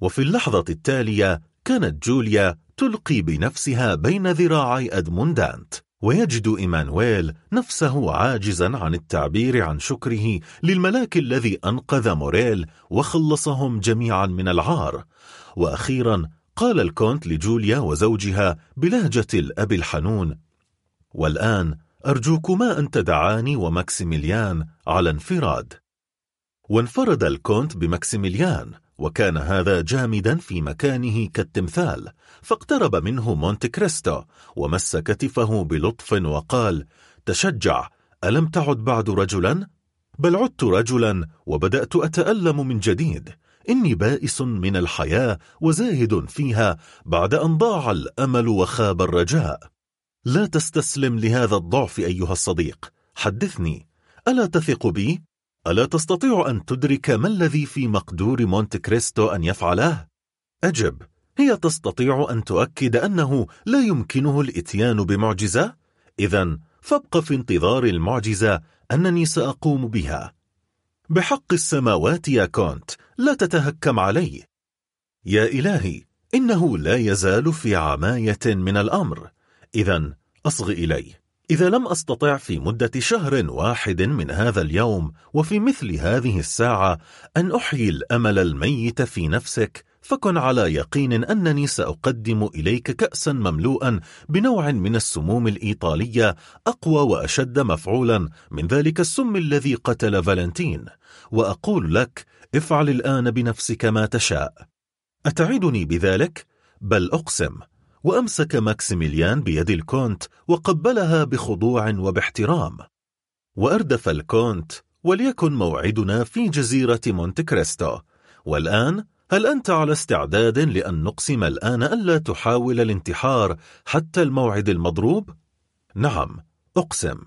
وفي اللحظة التالية كانت جوليا تلقي بنفسها بين ذراعي أدمون دانت ويجد إيمانويل نفسه عاجزا عن التعبير عن شكره للملاك الذي أنقذ موريل وخلصهم جميعا من العار. وأخيرا قال الكونت لجوليا وزوجها بلهجة الأب الحنون والآن أرجوكما أن تدعاني وماكسيميليان على انفراد. وانفرد الكونت بماكسيميليان وكان هذا جامدا في مكانه كالتمثال فاقترب منه مونت كريستو ومس كتفه بلطف وقال تشجع ألم تعد بعد رجلا؟ بل عدت رجلا وبدأت أتألم من جديد إني يائس من الحياة وزاهد فيها بعد أن ضاع الأمل وخاب الرجاء لا تستسلم لهذا الضعف أيها الصديق حدثني ألا تثق بي؟ ألا تستطيع أن تدرك ما الذي في مقدور مونت كريستو أن يفعله؟ أجب هل تستطيع أن تؤكد أنه لا يمكنه الإتيان بمعجزة؟ إذا فابق في انتظار المعجزة إنني سأقوم بها بحق السماوات يا كونت لا تتهكم علي يا إلهي إنه لا يزال في عماية من الأمر إذا أصغ إلي إذا لم أستطع في مدة شهر واحد من هذا اليوم وفي مثل هذه الساعة أن أحيي الأمل الميت في نفسك فكن على يقين أنني سأقدم إليك كأسا مملوءا بنوع من السموم الإيطالية أقوى وأشد مفعولا من ذلك السم الذي قتل فالنتين. وأقول لك افعل الآن بنفسك ما تشاء. أتعدني بذلك؟ بل أقسم. وأمسك ماكسيميليان بيد الكونت وقبلها بخضوع وباحترام. وأردف الكونت وليكن موعدنا في جزيرة مونت كريستو. والآن هل أنت على استعداد لأن تقسم الآن ألا تحاول الانتحار حتى الموعد المضروب؟ نعم أقسم.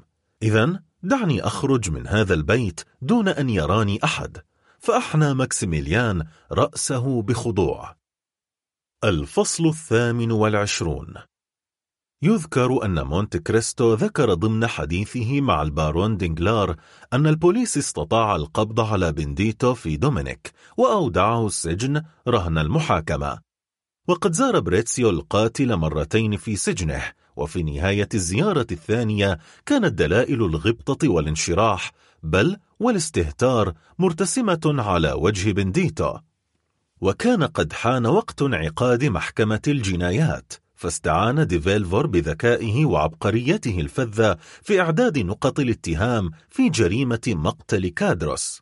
إذا دعني أخرج من هذا البيت دون أن يراني أحد. فأحنى ماكسيميليان رأسه بخضوع. الفصل الثامن والعشرون. يذكر أن مونت كريستو ذكر ضمن حديثه مع البارون دينجلار أن البوليس استطاع القبض على بنديتو في دومينيك وأودعه السجن رهن المحاكمة. وقد زار بريتسيو القاتل مرتين في سجنه وفي نهاية الزيارة الثانية كانت دلائل الغبطة والانشراح بل والاستهتار مرتسمة على وجه بنديتو. وكان قد حان وقت انعقاد محكمة الجنايات فاستعان ديفيلفور بذكائه وعبقريته الفذة في إعداد نقط الاتهام في جريمة مقتل كادروس.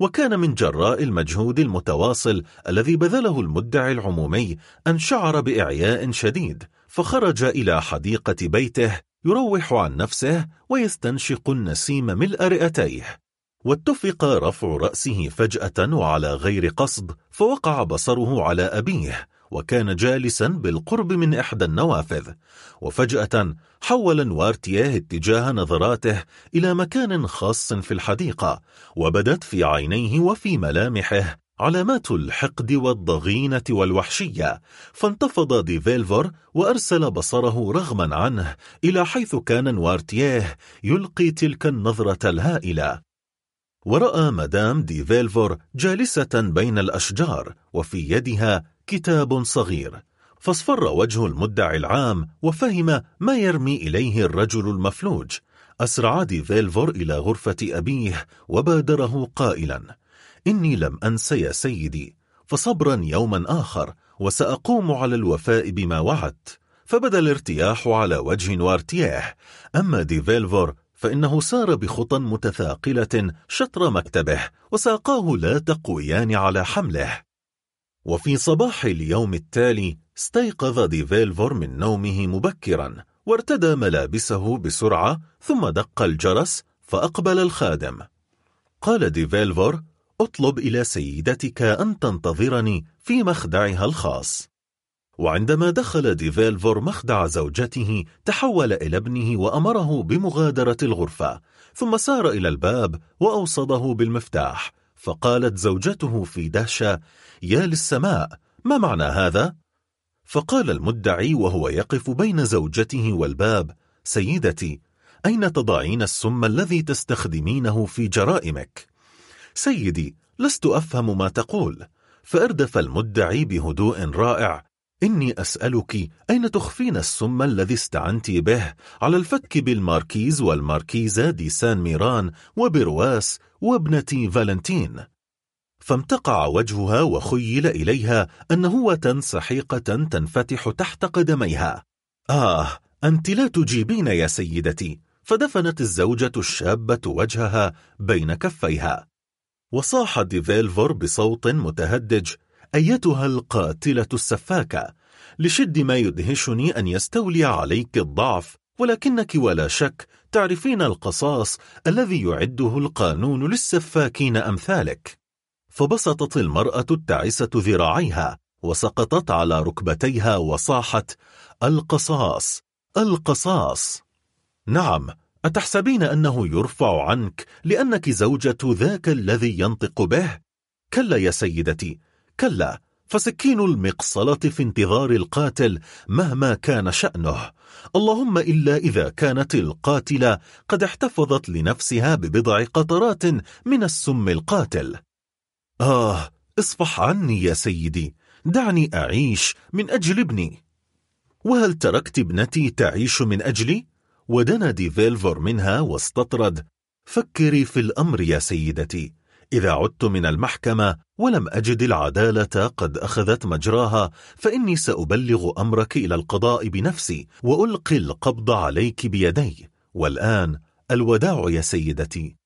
وكان من جراء المجهود المتواصل الذي بذله المدعي العمومي أن شعر بإعياء شديد فخرج إلى حديقة بيته يروح عن نفسه ويستنشق النسيم ملء رئتيه. واتفق رفع رأسه فجأة وعلى غير قصد فوقع بصره على أبيه وكان جالسا بالقرب من إحدى النوافذ. وفجأة حول نوارتيه اتجاه نظراته إلى مكان خاص في الحديقة وبدت في عينيه وفي ملامحه علامات الحقد والضغينة والوحشية. فانتفض ديفيلفور وأرسل بصره رغما عنه إلى حيث كان نوارتيه يلقي تلك النظرة الهائلة. ورأى مدام دي فيلفور جالسة بين الأشجار وفي يدها كتاب صغير. فاصفر وجه المدعي العام وفهم ما يرمي إليه الرجل المفلوج. أسرع دي فيلفور إلى غرفة أبيه وبادره قائلا إني لم أنس يا سيدي. فصبرا يوما آخر وسأقوم على الوفاء بما وعدت. فبدا الارتياح على وجه نوارتيه أما دي فيلفور فإنه سار بخطى متثاقلة شطر مكتبه وساقاه لا تقويان على حمله. وفي صباح اليوم التالي استيقظ ديفيلفور من نومه مبكرا وارتدى ملابسه بسرعة ثم دق الجرس فأقبل الخادم. قال ديفيلفور اطلب إلى سيدتك أن تنتظرني في مخدعها الخاص. وعندما دخل ديفيلفور مخدع زوجته تحول إلى ابنه وأمره بمغادرة الغرفة ثم سار إلى الباب وأوصده بالمفتاح فقالت زوجته في دهشة يا للسماء ما معنى هذا؟ فقال المدعي وهو يقف بين زوجته والباب سيدتي أين تضعين السم الذي تستخدمينه في جرائمك؟ سيدي لست أفهم ما تقول فأردف المدعي بهدوء رائع إني أسألك أين تخفين السم الذي استعنت به؟ على الفك بالماركيز والماركيزة دي سان ميران وبرواس وابنتي فالنتين. فامتقع وجهها وخيل إليها أن هوة سحيقة تنفتح تحت قدميها. آه أنت لا تجيبين يا سيدتي. فدفنت الزوجة الشابة وجهها بين كفيها. وصاح ديفيلفور بصوت متهدج أيتها القاتلة السفاكة لشد ما يدهشني أن يستولي عليك الضعف ولكنك ولا شك تعرفين القصاص الذي يعده القانون للسفاكين أمثالك فبسطت المرأة التعسة ذراعيها وسقطت على ركبتيها وصاحت القصاص القصاص نعم أتحسبين أنه يرفع عنك لأنك زوجة ذاك الذي ينطق به؟ كلا يا سيدتي كلا فسكين المقصلة في انتظار القاتل مهما كان شأنه. اللهم إلا إذا كانت القاتلة قد احتفظت لنفسها ببضع قطرات من السم القاتل. آه اصفح عني يا سيدي دعني أعيش من أجل ابني. وهل تركت ابنتي تعيش من أجلي؟ ودنا ديفيلفور منها واستطرد. فكري في الأمر يا سيدتي. إذا عدت من المحكمة ولم أجد العدالة قد أخذت مجراها فإني سأبلغ أمرك إلى القضاء بنفسي وألقي القبض عليك بيدي. والآن الوداع يا سيدتي.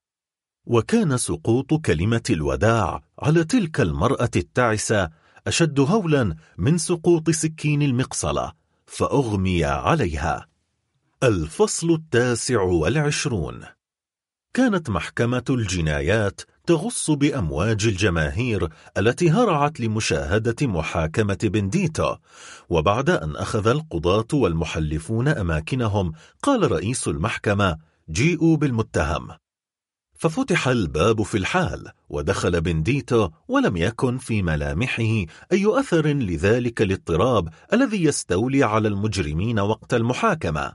وكان سقوط كلمة الوداع على تلك المرأة التعسة أشد هولا من سقوط سكين المقصلة فأغمي عليها. الفصل التاسع والعشرون. كانت محكمة الجنايات تغص بأمواج الجماهير التي هرعت لمشاهدة محاكمة بنديتا وبعد أن أخذ القضاة والمحلفون أماكنهم قال رئيس المحكمة جيئوا بالمتهم. ففتح الباب في الحال ودخل بنديتا ولم يكن في ملامحه أي أثر لذلك الاضطراب الذي يستولي على المجرمين وقت المحاكمة.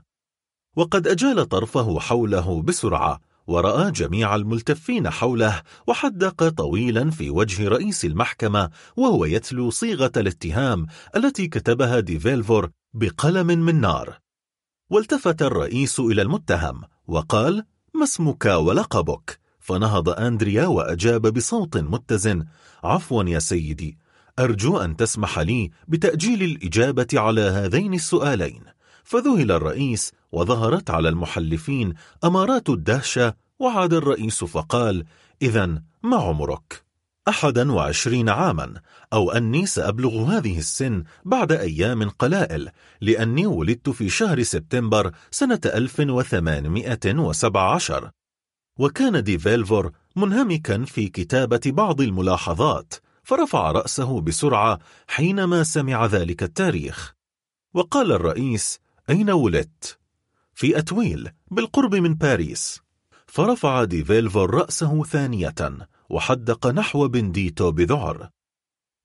وقد أجال طرفه حوله بسرعة ورأى جميع الملتفين حوله وحدق طويلا في وجه رئيس المحكمة وهو يتلو صيغة الاتهام التي كتبها ديفيلفور بقلم من نار. والتفت الرئيس إلى المتهم وقال ما اسمك ولقبك؟ فنهض أندريا وأجاب بصوت متزن عفوا يا سيدي أرجو أن تسمح لي بتأجيل الإجابة على هذين السؤالين. فذهل الرئيس وظهرت على المحلفين أمارات الدهشة وعاد الرئيس فقال إذا ما عمرك؟ أحدا وعشرين عاما أو أني سأبلغ هذه السن بعد أيام قلائل لأني ولدت في شهر سبتمبر سنة 1817 وكان ديفيلفور منهمكا في كتابة بعض الملاحظات فرفع رأسه بسرعة حينما سمع ذلك التاريخ وقال الرئيس أين ولدت؟ في أوتويل بالقرب من باريس. فرفع ديفيلفور رأسه ثانية وحدق نحو بنديتو بذعر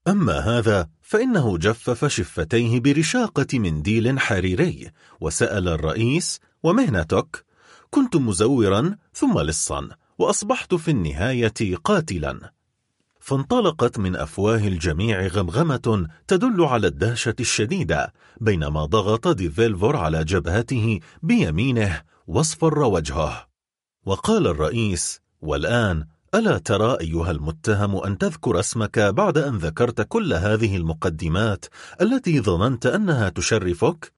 أما هذا فإنه جفف شفتيه برشاقة بمنديل حريري وسأل الرئيس ومهنتك كنت مزورا ثم لصا وأصبحت في النهاية قاتلا. فانطلقت من أفواه الجميع غمغمة تدل على الدهشة الشديدة بينما ضغط ديفيلفور على جبهته بيمينه واصفر وجهه وقال الرئيس والآن ألا ترى أيها المتهم أن تذكر اسمك بعد أن ذكرت كل هذه المقدمات التي ظننت أنها تشرفك؟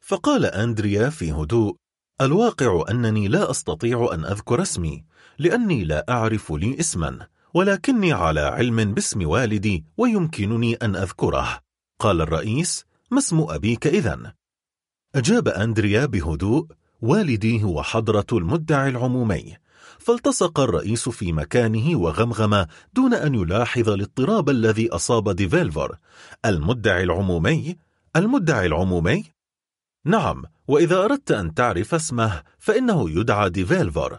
فقال أندريا في هدوء الواقع أنني لا أستطيع أن أذكر اسمي لأني لا أعرف لي اسما ولكني على علم باسم والدي ويمكنني أن أذكره قال الرئيس ما اسم أبيك إذن؟ أجاب أندريا بهدوء والدي هو حضرة المدعي العمومي فالتصق الرئيس في مكانه وغمغم دون أن يلاحظ الاضطراب الذي أصاب ديفيلفور المدعي العمومي؟ المدعي العمومي؟ نعم وإذا أردت أن تعرف اسمه فإنه يدعى ديفيلفور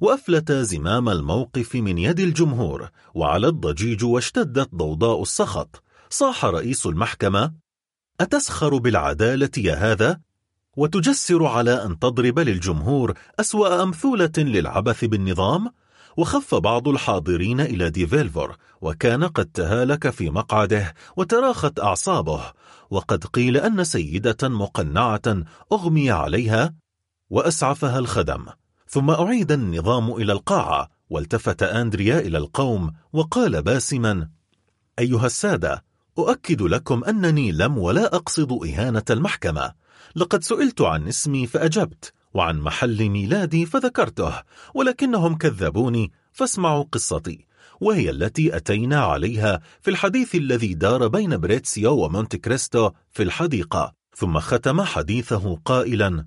وأفلت زمام الموقف من يد الجمهور وعلى الضجيج واشتدت ضوضاء السخط صاح رئيس المحكمة أتسخر بالعدالة يا هذا؟ وتجسر على أن تضرب للجمهور أسوأ أمثولة للعبث بالنظام؟ وخف بعض الحاضرين إلى ديفيلفور وكان قد تهالك في مقعده وتراخت أعصابه وقد قيل أن سيدة مقنعة أغمي عليها وأسعفها الخدم ثم أعيد النظام إلى القاعة والتفت أندريا إلى القوم وقال باسما أيها السادة أؤكد لكم أنني لم ولا أقصد إهانة المحكمة. لقد سئلت عن اسمي فأجبت وعن محل ميلادي فذكرته ولكنهم كذبوني فاسمعوا قصتي وهي التي أتينا عليها في الحديث الذي دار بين بريتسيو ومونت كريستو في الحديقة ثم ختم حديثه قائلا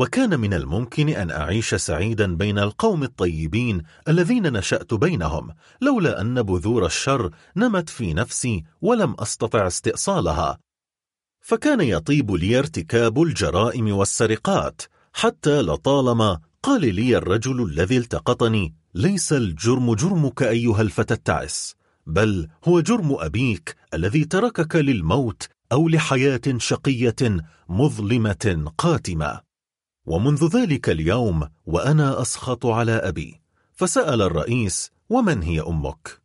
وكان من الممكن أن أعيش سعيدا بين القوم الطيبين الذين نشأت بينهم لولا أن بذور الشر نمت في نفسي ولم أستطع استئصالها. فكان يطيب لي ارتكاب الجرائم والسرقات حتى لطالما قال لي الرجل الذي التقطني ليس الجرم جرمك أيها الفتى التعس بل هو جرم أبيك الذي تركك للموت أو لحياة شقية مظلمة قاتمة. ومنذ ذلك اليوم وأنا أسخط على أبي. فسأل الرئيس ومن هي أمك؟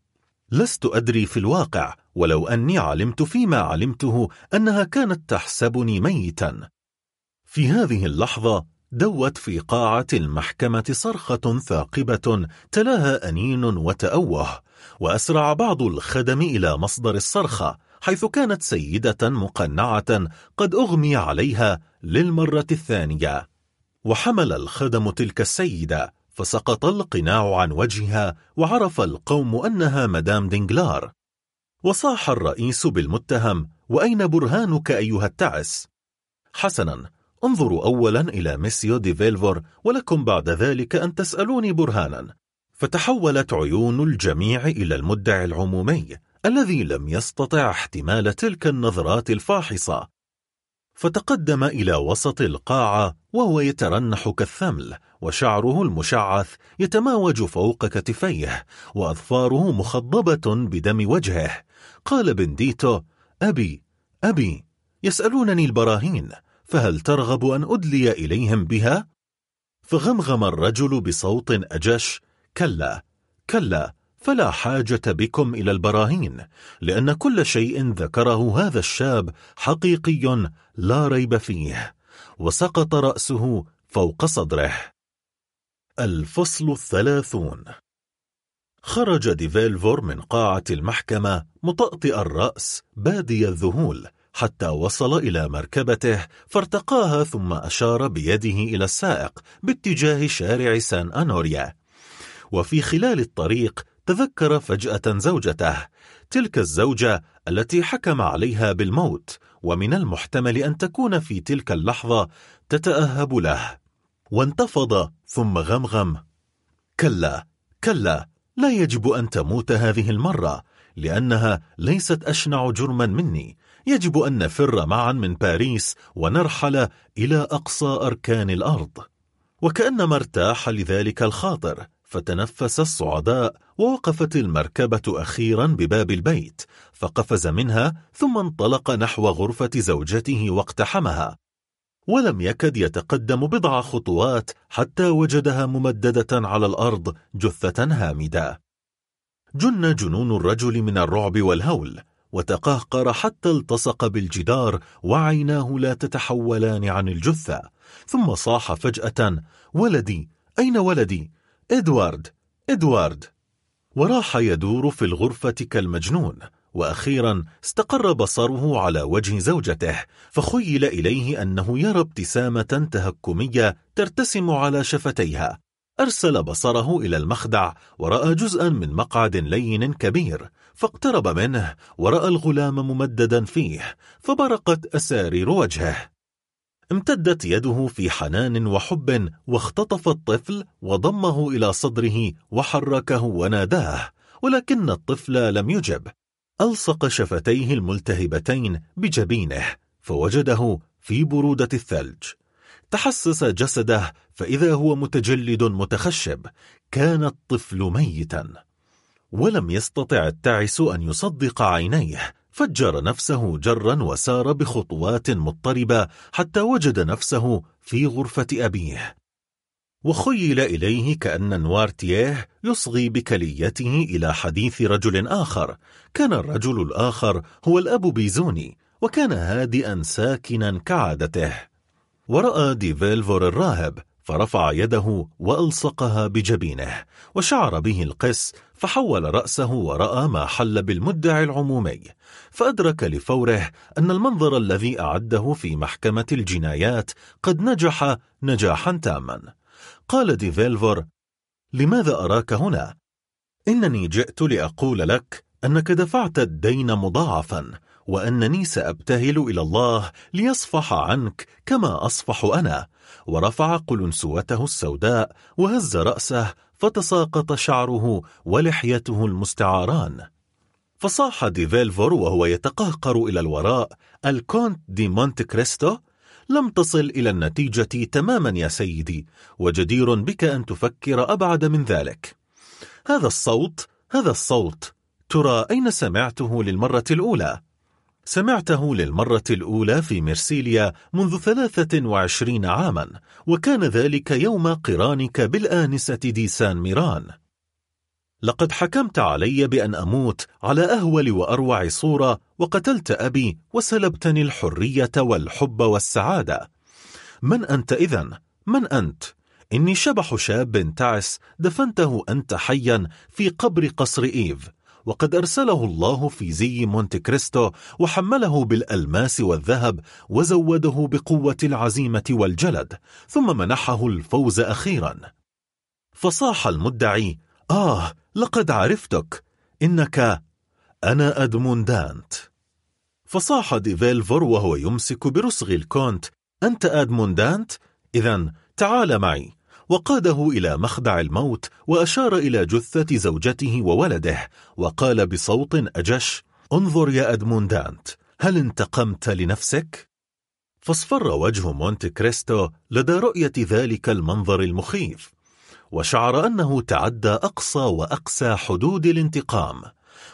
لست أدري في الواقع ولو أني علمت فيما علمته أنها كانت تحسبني ميتا. في هذه اللحظة دوت في قاعة المحكمة صرخة ثاقبة تلاها أنين وتأوه وأسرع بعض الخدم إلى مصدر الصرخة حيث كانت سيدة مقنعة قد أغمي عليها للمرة الثانية. وحمل الخدم تلك السيدة فسقط القناع عن وجهها وعرف القوم أنها مدام دينجلار. وصاح الرئيس بالمتهم وأين برهانك أيها التعس؟ حسنا انظروا أولا إلى ميسيو دي فيلفور ولكم بعد ذلك أن تسألوني برهانا. فتحولت عيون الجميع إلى المدعي العمومي الذي لم يستطع احتمال تلك النظرات الفاحصة. فتقدم إلى وسط القاعة وهو يترنح كالثمل وشعره المشعث يتماوج فوق كتفيه وأظفاره مخضبة بدم وجهه قال بنديتو أبي أبي يسألونني البراهين فهل ترغب أن أدلي إليهم بها؟ فغمغم الرجل بصوت أجش كلا كلا فلا حاجة بكم إلى البراهين لأن كل شيء ذكره هذا الشاب حقيقي لا ريب فيه وسقط رأسه فوق صدره. الفصل الثلاثون. خرج ديفيلفور من قاعة المحكمة مطأطئ الرأس بادي الذهول حتى وصل إلى مركبته فارتقاها ثم أشار بيده إلى السائق باتجاه شارع سان أونوريه. وفي خلال الطريق تذكر فجأة زوجته تلك الزوجة التي حكم عليها بالموت ومن المحتمل أن تكون في تلك اللحظة تتأهب له. وانتفض ثم غمغم. كلا كلا لا يجب أن تموت هذه المرة لأنها ليست أشنع جرما مني. يجب أن نفر معا من باريس ونرحل إلى أقصى أركان الأرض. وكأنما ارتاح لذلك الخاطر. فتنفس الصعداء ووقفت المركبة أخيرا بباب البيت فقفز منها ثم انطلق نحو غرفة زوجته واقتحمها ولم يكد يتقدم بضع خطوات حتى وجدها ممددة على الأرض جثة هامدة جن جنون الرجل من الرعب والهول وتقهقر حتى التصق بالجدار وعيناه لا تتحولان عن الجثة ثم صاح فجأة ولدي أين ولدي؟ إدوارد إدوارد. وراح يدور في الغرفة كالمجنون وأخيرا استقر بصره على وجه زوجته فخيل إليه أنه يرى ابتسامة تهكمية ترتسم على شفتيها. أرسل بصره إلى المخدع ورأى جزءا من مقعد لين كبير فاقترب منه ورأى الغلام ممددا فيه فبرقت أسارير وجهه. امتدت يده في حنان وحب واختطف الطفل وضمه إلى صدره وحركه وناداه ولكن الطفل لم يجب. ألصق شفتيه الملتهبتين بجبينه فوجده في برودة الثلج. تحسس جسده فإذا هو متجلد متخشب كان الطفل ميتا. ولم يستطع التعس أن يصدق عينيه فجر نفسه جرا وسار بخطوات مضطربة حتى وجد نفسه في غرفة أبيه. وخيل إليه كأن نوارتيه يصغي بكليته إلى حديث رجل آخر. كان الرجل الآخر هو الأب بيزوني وكان هادئا ساكنا كعادته. ورأى ديفيلفور الراهب فرفع يده وألصقها بجبينه وشعر به القس فحول رأسه ورأى ما حل بالمدعي العمومي. فأدرك لفوره أن المنظر الذي أعده في محكمة الجنايات قد نجح نجاحا تاما. قال ديفيلفور لماذا أراك هنا؟ إنني جئت لأقول لك أنك دفعت الدين مضاعفا وأنني سأبتهل إلى الله ليصفح عنك كما أصفح أنا. ورفع قلنسوته السوداء وهز رأسه فتساقط شعره ولحيته المستعاران. فصاح ديفيلفور وهو يتقهقر إلى الوراء الكونت دي مونت كريستو لم تصل إلى النتيجة تماما يا سيدي وجدير بك أن تفكر أبعد من ذلك هذا الصوت هذا الصوت ترى أين سمعته للمرة الأولى؟ سمعته للمرة الأولى في مرسيليا منذ ثلاثة وعشرين عاما وكان ذلك يوم قرانك بالآنسة دي سان ميران لقد حكمت علي بأن أموت على أهول وأروع صورة وقتلت أبي وسلبتني الحرية والحب والسعادة من أنت إذن؟ من أنت؟ إني شبح شاب تعس دفنته أنت حيا في قبر قصر إيف وقد أرسله الله في زي مونت كريستو وحمله بالألماس والذهب وزوده بقوة العزيمة والجلد ثم منحه الفوز أخيرا فصاح المدعي آه لقد عرفتك. إنك أنا أدموندانت فصاح ديفيلفور وهو يمسك برسغ الكونت. أنت أدمون دانت؟ إذا تعال معي. وقاده إلى مخدع الموت وأشار إلى جثة زوجته وولده. وقال بصوت أجش انظر يا أدموندانت هل انتقمت لنفسك؟ فاصفر وجه مونت كريستو لدى رؤية ذلك المنظر المخيف. وشعر أنه تعدى أقصى وأقسى حدود الانتقام.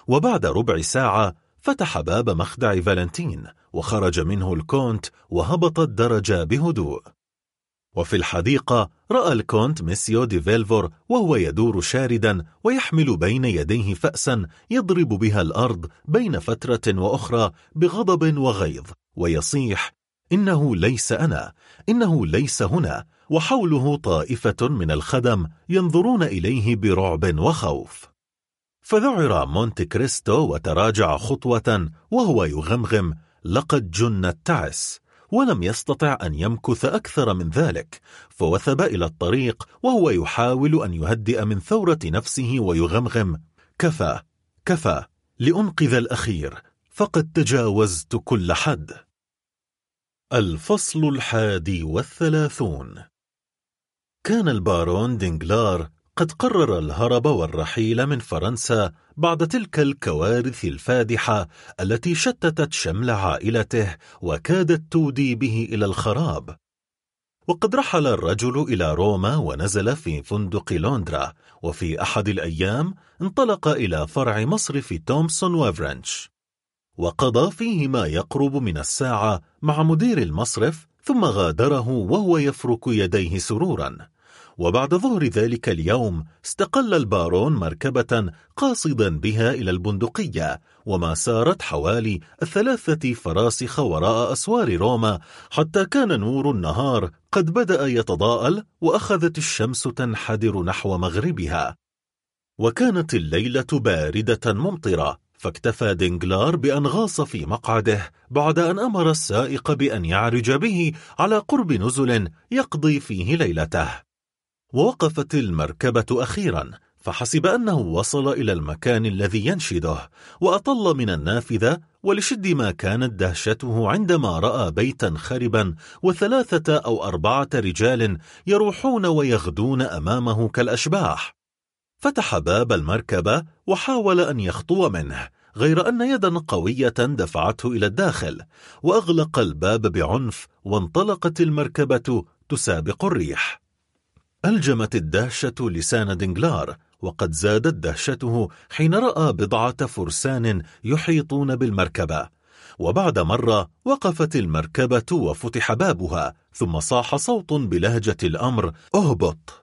وبعد ربع ساعة فتح باب مخدع فالنتين وخرج منه الكونت وهبط الدرج بهدوء. وفي الحديقة رأى الكونت ميسيو دي فيلفور وهو يدور شاردا ويحمل بين يديه فأسا يضرب بها الأرض بين فترة وأخرى بغضب وغيظ ويصيح إنه ليس هنا إنه ليس هنا وحوله طائفة من الخدم ينظرون إليه برعب وخوف. فذعر مونت كريستو وتراجع خطوة وهو يغمغم لقد جن التعس ولم يستطع أن يمكث أكثر من ذلك فوثب إلى الطريق وهو يحاول أن يهدئ من ثورة نفسه ويغمغم كفى كفى لأنقذ الأخير فقد تجاوزت كل حد. الفصل الحادي والثلاثون. كان البارون دينجلار قد قرر الهرب والرحيل من فرنسا بعد تلك الكوارث الفادحة التي شتتت شمل عائلته وكادت تودي به إلى الخراب. وقد رحل الرجل إلى روما ونزل في فندق لندرا وفي أحد الأيام انطلق إلى فرع مصرف تومسون وفرنش. وقضى فيه ما يقرب من الساعة مع مدير المصرف ثم غادره وهو يفرك يديه سرورا. وبعد ظهر ذلك اليوم استقل البارون مركبة قاصدا بها إلى البندقية وما سارت حوالي الثلاثة فراسخ وراء أسوار روما حتى كان نور النهار قد بدأ يتضاءل وأخذت الشمس تنحدر نحو مغربها. وكانت الليلة باردة ممطرة فاكتفى دينجلار بأن غاص في مقعده بعد أن أمر السائق بأن يعرج به على قرب نزل يقضي فيه ليلته. ووقفت المركبة أخيرا فحسب أنه وصل إلى المكان الذي ينشده وأطل من النافذة ولشد ما كانت دهشته عندما رأى بيتا خربا وثلاثة أو أربعة رجال يروحون ويغدون أمامه كالأشباح. فتح باب المركبة وحاول أن يخطو منه غير أن يدا قوية دفعته إلى الداخل وأغلق الباب بعنف وانطلقت المركبة تسابق الريح. ألجمت الدهشة لسان دنجلار وقد زادت دهشته حين رأى بضعة فرسان يحيطون بالمركبة. وبعد مدة وقفت المركبة وفتح بابها ثم صاح صوت بلهجة الأمر أهبط!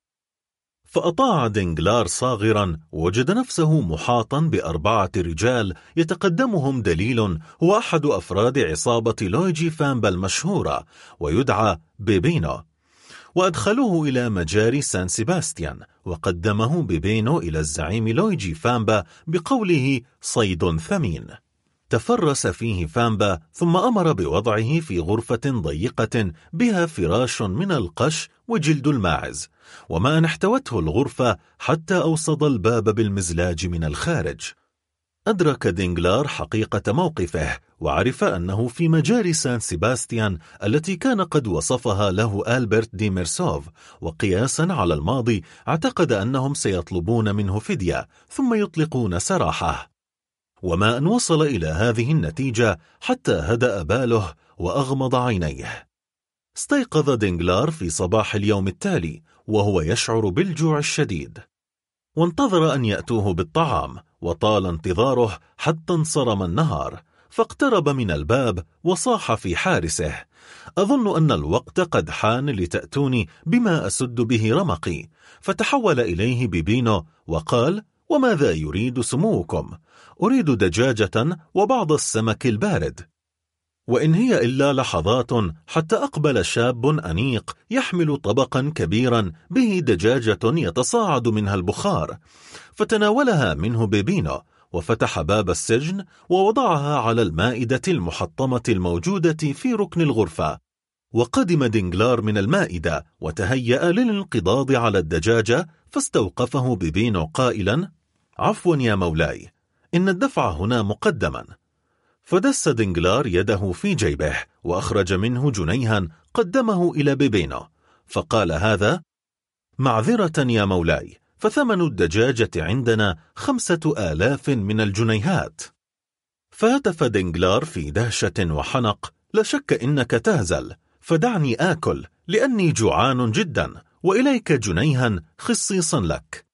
فأطاع دينجلار صاغرا ووجد نفسه محاطا بأربعة رجال يتقدمهم دليل هو أحد أفراد عصابة لويجي فامبا المشهورة ويدعى بيبينو. وأدخلوه إلى مجاري سان سيباستيان وقدمه بيبينو إلى الزعيم لويجي فامبا بقوله صيد ثمين. تفرس فيه فامبا ثم أمر بوضعه في غرفة ضيقة بها فراش من القش وجلد الماعز وما أن احتوته الغرفة حتى أوصد الباب بالمزلاج من الخارج. أدرك دينجلار حقيقة موقفه وعرف أنه في مجاري سان سيباستيان التي كان قد وصفها له ألبرت دي ميرسوف وقياسا على الماضي اعتقد أنهم سيطلبون منه فدية ثم يطلقون سراحه. وما أن وصل إلى هذه النتيجة حتى هدأ باله وأغمض عينيه. استيقظ دينجلار في صباح اليوم التالي وهو يشعر بالجوع الشديد. وانتظر أن يأتوه بالطعام وطال انتظاره حتى انصرم النهار فاقترب من الباب وصاح في حارسه. أظن أن الوقت قد حان لتأتوني بما أسد به رمقي فتحول إليه ببينو وقال وماذا يريد سموكم؟ أريد دجاجة وبعض السمك البارد. وإن هي إلا لحظات حتى أقبل شاب أنيق يحمل طبقا كبيرا به دجاجة يتصاعد منها البخار. فتناولها منه بيبينو وفتح باب السجن ووضعها على المائدة المحطمة الموجودة في ركن الغرفة. وتقدم دينجلار من المائدة وتهيأ للانقضاض على الدجاجة فاستوقفه ببينو قائلا عفوا يا مولاي. إن الدفع هنا مقدما. فدس دينجلار يده في جيبه وأخرج منه جنيها قدمه إلى بيبينو فقال هذا معذرة يا مولاي فثمن الدجاجة عندنا خمسة آلاف من الجنيهات. فهتف دينجلار في دهشة وحنق لا شك إنك تهزل فدعني آكل لأني جوعان جدا وإليك جنيها خصيصا لك.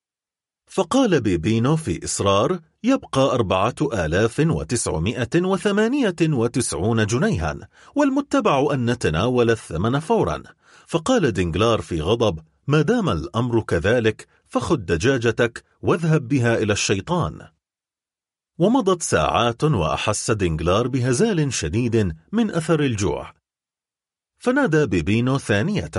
فقال بيبينو في إصرار يبقى أربعة آلاف وتسعمائة وثمانية وتسعون جنيها والمتبع أن نتناول الثمن فورا. فقال دينجلار في غضب ما دام الأمر كذلك فخذ دجاجتك واذهب بها إلى الشيطان. ومضت ساعات وأحس دينجلار بهزال شديد من أثر الجوع. فنادى بيبينو ثانية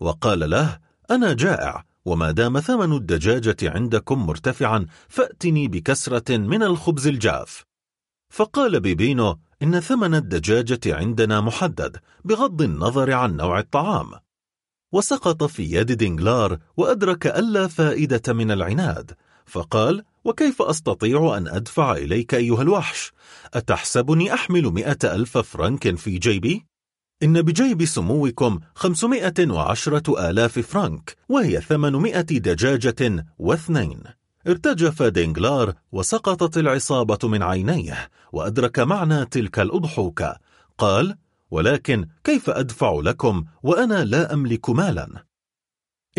وقال له أنا جائع وما دام ثمن الدجاجة عندكم مرتفعا فأتني بكسرة من الخبز الجاف. فقال بيبينو إن ثمن الدجاجة عندنا محدد بغض النظر عن نوع الطعام. وسقط في يد دينجلار وأدرك ألا فائدة من العناد. فقال وكيف أستطيع أن أدفع إليك أيها الوحش؟ أتحسبني أحمل مئة ألف فرنك في جيبي؟ إن بجيب سموكم خمسمائة وعشرة آلاف فرنك وهي ثمنمائة دجاجة واثنين. ارتجف دينجلار وسقطت العصابة من عينيه وأدرك معنى تلك الأضحوكة قال ولكن كيف أدفع لكم وأنا لا أملك مالا؟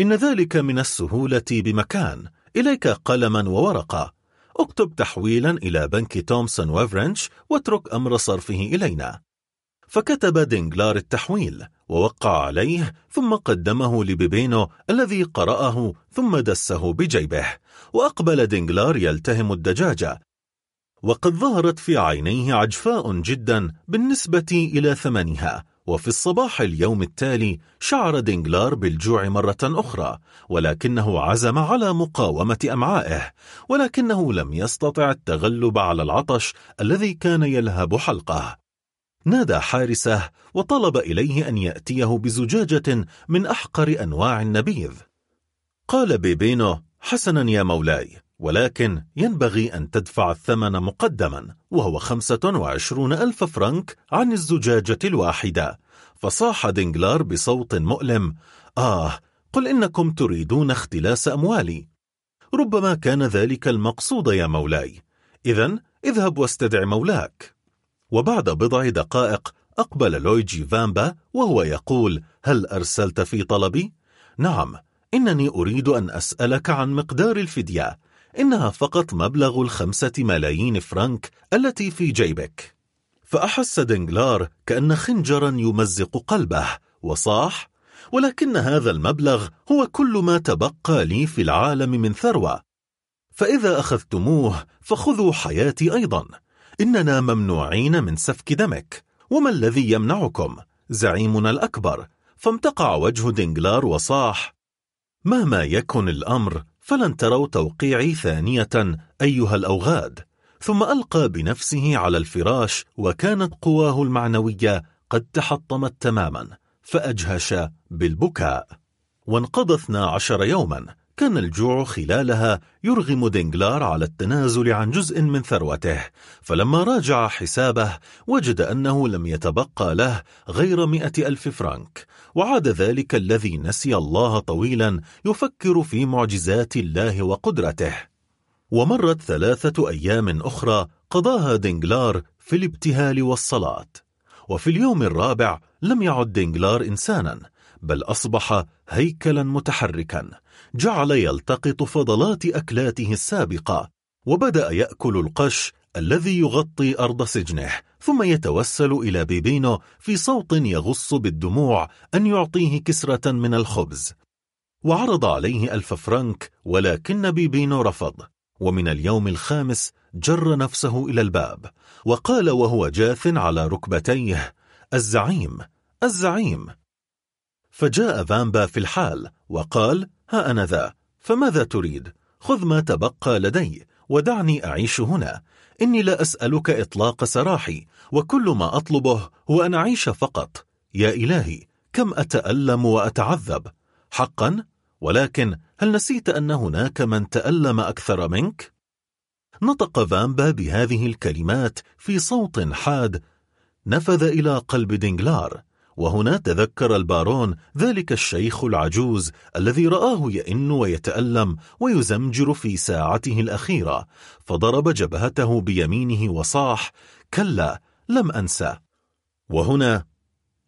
إن ذلك من السهولة بمكان إليك قلما وورقة. اكتب تحويلا إلى بنك تومسون وفرنش واترك أمر صرفه إلينا. فكتب دينجلار التحويل ووقع عليه ثم قدمه لبيبينو الذي قرأه ثم دسه بجيبه وأقبل دينجلار يلتهم الدجاجة. وقد ظهرت في عينيه عجفاء جدا بالنسبة إلى ثمنها وفي الصباح اليوم التالي شعر دينجلار بالجوع مرة أخرى ولكنه عزم على مقاومة أمعائه ولكنه لم يستطع التغلب على العطش الذي كان يلهب حلقه. نادى حارسه وطلب إليه أن يأتيه بزجاجة من أحقر أنواع النبيذ. قال بيبينو حسنا يا مولاي ولكن ينبغي أن تدفع الثمن مقدما وهو خمسة وعشرون ألف فرنك عن الزجاجة الواحدة. فصاح دينجلار بصوت مؤلم آه قل إنكم تريدون اختلاس أموالي. ربما كان ذلك المقصود يا مولاي. إذا اذهب واستدع مولاك. وبعد بضع دقائق أقبل لويجي فامبا وهو يقول هل أرسلت في طلبي؟ نعم إنني أريد أن أسألك عن مقدار الفدية إنها فقط مبلغ الخمسة ملايين فرنك التي في جيبك فأحس دينجلار كأن خنجرا يمزق قلبه وصاح ولكن هذا المبلغ هو كل ما تبقى لي في العالم من ثروة فإذا أخذتموه فخذوا حياتي أيضا إننا ممنوعين من سفك دمك وما الذي يمنعكم؟ زعيمنا الأكبر فامتقع وجه دينجلار وصاح. مهما يكن الأمر فلن تروا توقيعي ثانية أيها الأوغاد. ثم ألقى بنفسه على الفراش وكانت قواه المعنوية قد تحطمت تماما فأجهش بالبكاء. وانقضى 12 يوما كان الجوع خلالها يرغم دينجلار على التنازل عن جزء من ثروته فلما راجع حسابه وجد أنه لم يتبقى له غير مئة ألف فرنك وعاد ذلك الذي نسي الله طويلا يفكر في معجزات الله وقدرته. ومرت ثلاثة أيام أخرى قضاها دينجلار في الابتهال والصلاة وفي اليوم الرابع لم يعد دينجلار إنسانا بل أصبح هيكلا متحركا. جعل يلتقط فضلات أكلاته السابقة وبدأ يأكل القش الذي يغطي أرض سجنه ثم يتوسل إلى بيبينو في صوت يغص بالدموع أن يعطيه كسرة من الخبز. وعرض عليه ألف فرنك ولكن بيبينو رفض. ومن اليوم الخامس جر نفسه إلى الباب وقال وهو جاث على ركبتيه الزعيم الزعيم. فجاء فامبا في الحال وقال ها أنا ذا فماذا تريد؟ خذ ما تبقى لدي ودعني أعيش هنا. إني لا أسألك إطلاق سراحي وكل ما أطلبه هو أن أعيش فقط. يا إلهي كم أتألم وأتعذب؟ حقا؟ ولكن هل نسيت أن هناك من تألم أكثر منك؟ نطق فامبا بهذه الكلمات في صوت حاد نفذ إلى قلب دينجلار وهنا تذكر البارون ذلك الشيخ العجوز الذي رآه يئن ويتألم ويزمجر في ساعته الأخيرة فضرب جبهته بيمينه وصاح كلا لم أنسى وهنا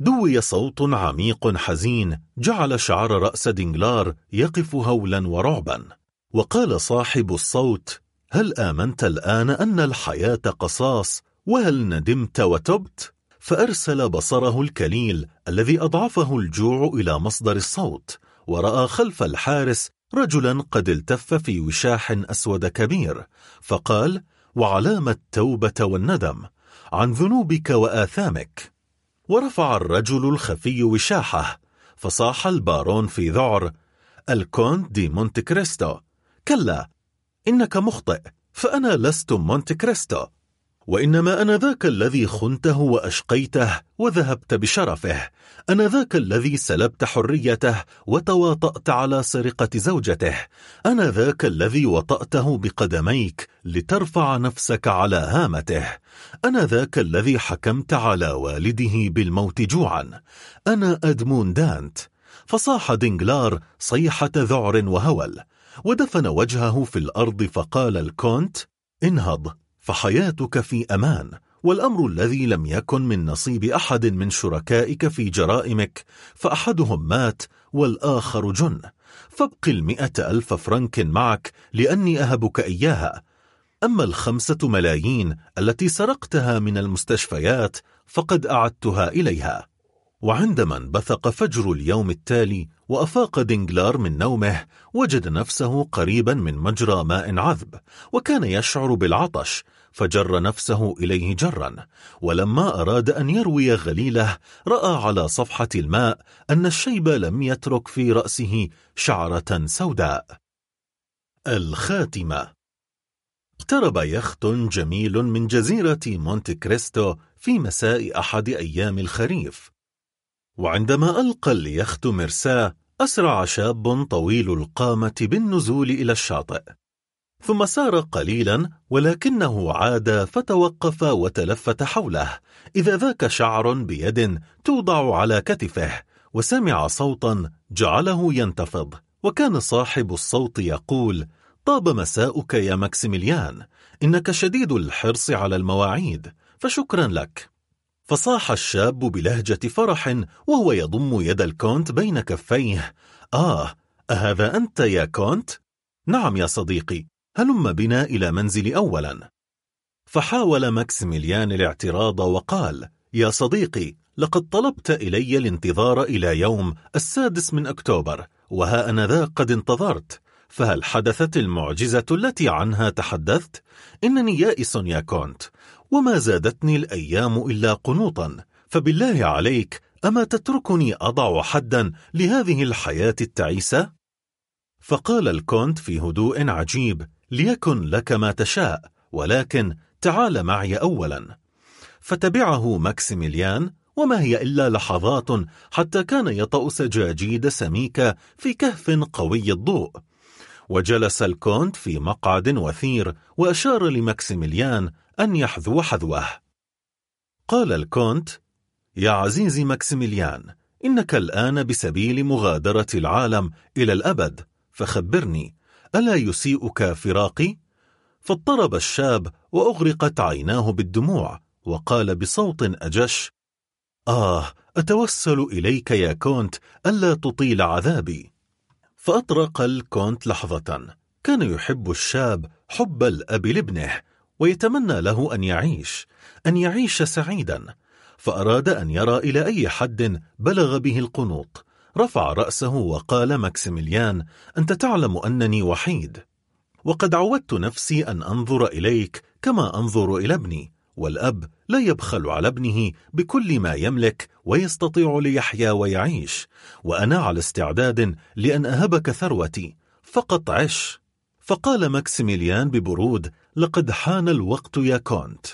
دوي صوت عميق حزين جعل شعر رأس دينجلار يقف هولا ورعبا وقال صاحب الصوت هل آمنت الآن أن الحياة قصاص وهل ندمت وتبت؟ فأرسل بصره الكليل الذي أضعفه الجوع إلى مصدر الصوت ورأى خلف الحارس رجلا قد التف في وشاح أسود كبير فقال وعلام التوبة والندم عن ذنوبك وآثامك. ورفع الرجل الخفي وشاحه فصاح البارون في ذعر الكونت دي مونت كريستو. كلا إنك مخطئ فأنا لست مونت كريستو. وإنما أنا ذاك الذي خنته وأشقيته وذهبت بشرفه. أنا ذاك الذي سلبت حريته وتواطأت على سرقة زوجته. أنا ذاك الذي وطأته بقدميك لترفع نفسك على هامته. أنا ذاك الذي حكمت على والده بالموت جوعا. أنا أدمون دانت. فصاح دينجلار صيحة ذعر وهول. ودفن وجهه في الأرض فقال الكونت انهض. فحياتك في أمان والأمر الذي لم يكن من نصيب أحد من شركائك في جرائمك فأحدهم مات والآخر جن. فابق المئة ألف فرنك معك لأني أهبك إياها. أما الخمسة ملايين التي سرقتها من المستشفيات فقد أعدتها إليها. وعندما انبثق فجر اليوم التالي وأفاق دينجلار من نومه وجد نفسه قريبا من مجرى ماء عذب وكان يشعر بالعطش فجر نفسه إليه جرا ولما أراد أن يروي غليله رأى على صفحة الماء أن الشيب لم يترك في رأسه شعرة سوداء. الخاتمة. اقترب يخت جميل من جزيرة مونت كريستو في مساء أحد أيام الخريف. وعندما ألقى اليخت مرساه أسرع شاب طويل القامة بالنزول إلى الشاطئ. ثم سار قليلا ولكنه عاد فتوقف وتلفت حوله. إذا ذاك شعر بيد توضع على كتفه وسمع صوتا جعله ينتفض. وكان صاحب الصوت يقول طاب مساؤك يا ماكسيميليان إنك شديد الحرص على المواعيد فشكرا لك. فصاح الشاب بلهجة فرح وهو يضم يد الكونت بين كفيه. آه أهذا أنت يا كونت؟ نعم يا صديقي. هلم بنا إلى منزلي أولا فحاول ماكسيميليان الاعتراض وقال يا صديقي لقد طلبت إلي الانتظار إلى يوم السادس من أكتوبر وها أنا ذا قد انتظرت فهل حدثت المعجزة التي عنها تحدثت؟ إنني يائس يا كونت وما زادتني الأيام إلا قنوطا فبالله عليك أما تتركني أضع حدا لهذه الحياة التعيسة؟ فقال الكونت في هدوء عجيب ليكن لك ما تشاء ولكن تعال معي أولا. فتبعه ماكسيميليان وما هي إلا لحظات حتى كان يطأ سجاجيد سميكة في كهف قوي الضوء. وجلس الكونت في مقعد وثير وأشار لماكسيميليان أن يحذو حذوه. قال الكونت يا عزيزي ماكسيميليان إنك الآن بسبيل مغادرة العالم إلى الأبد فخبرني ألا يسيئك فراقي؟ فاضطرب الشاب واغرورقت عيناه بالدموع وقال بصوت أجش آه أتوسل إليك يا كونت ألا تطيل عذابي فأطرق الكونت لحظة كان يحب الشاب حب الأب لابنه ويتمنى له أن يعيش أن يعيش سعيدا فأراد أن يرى إلى أي حد بلغ به القنوط رفع رأسه وقال ماكسيميليان أنت تعلم أنني وحيد. وقد عودت نفسي أن أنظر إليك كما أنظر إلى ابني والأب لا يبخل على ابنه بكل ما يملك ويستطيع ليحيا ويعيش وأنا على استعداد لأن أهبك ثروتي. فقط عش. فقال ماكسيميليان ببرود لقد حان الوقت يا كونت.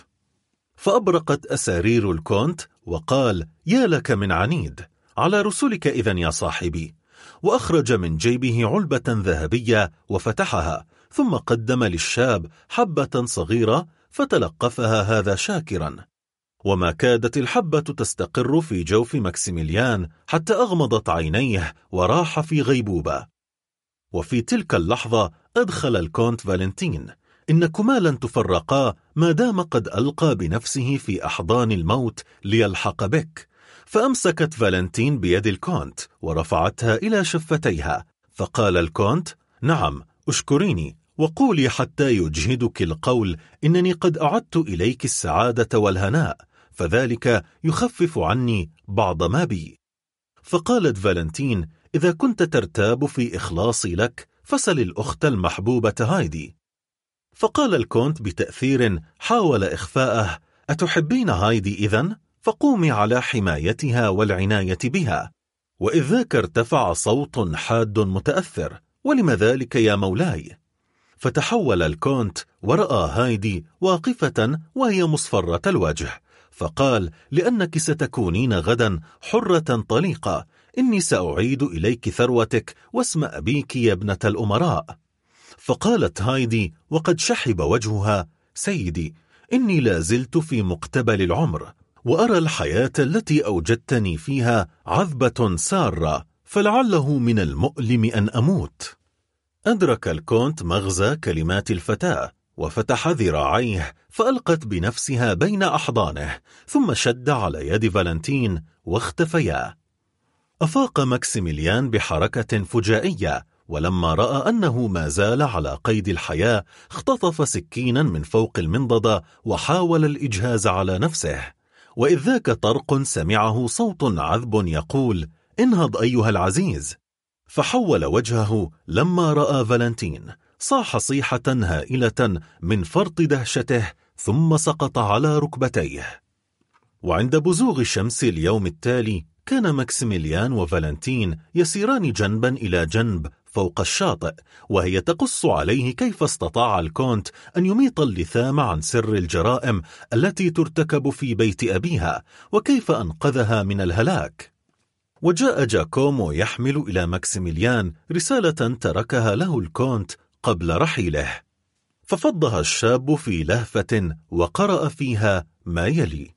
فأبرقت أسارير الكونت وقال يا لك من عنيد. على رسلك إذا يا صاحبي. وأخرج من جيبه علبة ذهبية وفتحها ثم قدم للشاب حبة صغيرة فتلقفها هذا شاكرا. وما كادت الحبة تستقر في جوف ماكسيميليان حتى أغمضت عينيه وراح في غيبوبة. وفي تلك اللحظة أدخل الكونت فالنتين. إنكما لن تفترقا ما دام قد ألقى بنفسه في أحضان الموت ليلحق بك. فأمسكت فالنتين بيد الكونت ورفعتها إلى شفتيها فقال الكونت نعم أشكريني وقولي حتى يجهدك القول إنني قد أعدت إليك السعادة والهناء فذلك يخفف عني بعض ما بي فقالت فالنتين إذا كنت ترتاب في إخلاصي لك فسل الأخت المحبوبة هايدي فقال الكونت بتأثير حاول إخفاءه أتحبين هايدي إذن؟ فقومي على حمايتها والعناية بها. وإذ ذاك ارتفع صوت حاد متأثر ولم ذلك يا مولاي؟ فتحول الكونت ورأى هايدي واقفة وهي مصفرة الوجه فقال لأنك ستكونين غدا حرة طليقة. إني سأعيد إليك ثروتك واسم أبيك يا ابنة الأمراء. فقالت هايدي وقد شحب وجهها. سيدي إني لا زلت في مقتبل العمر. وأرى الحياة التي أوجدتني فيها عذبة سارة فلعله من المؤلم أن أموت. أدرك الكونت مغزى كلمات الفتاة وفتح ذراعيه فألقت بنفسها بين أحضانه ثم شد على يد فالنتين واختفيا. أفاق ماكسيميليان بحركة فجائية ولما رأى أنه ما زال على قيد الحياة اختطف سكينا من فوق المنضدة وحاول الإجهاز على نفسه. وإذ ذاك طرق سمعه صوت عذب يقول انهض أيها العزيز. فحول وجهه لما رأى فالنتين صاح صيحة هائلة من فرط دهشته ثم سقط على ركبتيه. وعند بزوغ الشمس اليوم التالي كان ماكسيميليان وفالنتين يسيران جنبا إلى جنب فوق الشاطئ وهي تقص عليه كيف استطاع الكونت أن يميط اللثام عن سر الجرائم التي ترتكب في بيت أبيها وكيف أنقذها من الهلاك. وجاء جاكومو يحمل إلى ماكسيميليان رسالة تركها له الكونت قبل رحيله. ففضها الشاب في لهفة وقرأ فيها ما يلي.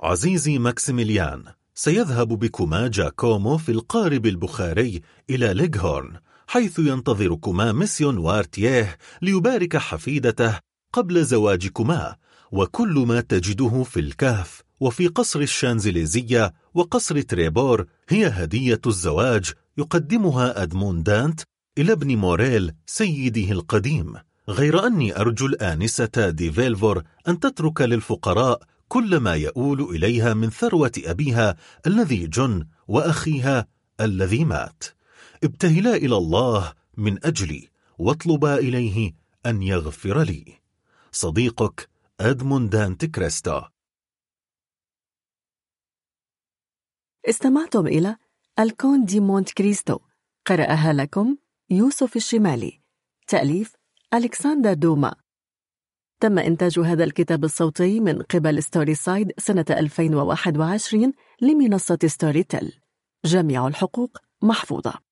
عزيزي ماكسيميليان سيذهب بكما جاكومو في القارب البخاري إلى ليغهورن حيث ينتظركما مسيو نوارتيه ليبارك حفيدته قبل زواجكما وكل ما تجده في الكهف وفي قصر الشانزليزية وقصر تريبور هي هدية الزواج يقدمها أدمون دانت إلى ابن موريل سيده القديم. غير أني أرجو الآنسة دي فيلفور أن تترك للفقراء كل ما يؤول إليها من ثروة أبيها الذي جن وأخيها الذي مات. ابتهلا إلى الله من أجلي واطلبا إليه أن يغفر لي. صديقك أدموند دانت كريستا استمعتم إلى الكونت دي مونت كريستو. قرأها لكم يوسف الشمالي. تأليف ألكسندر دوما. تم إنتاج هذا الكتاب الصوتي من قبل StorySide سنة 2021 لمنصة Storytel. جميع الحقوق محفوظة.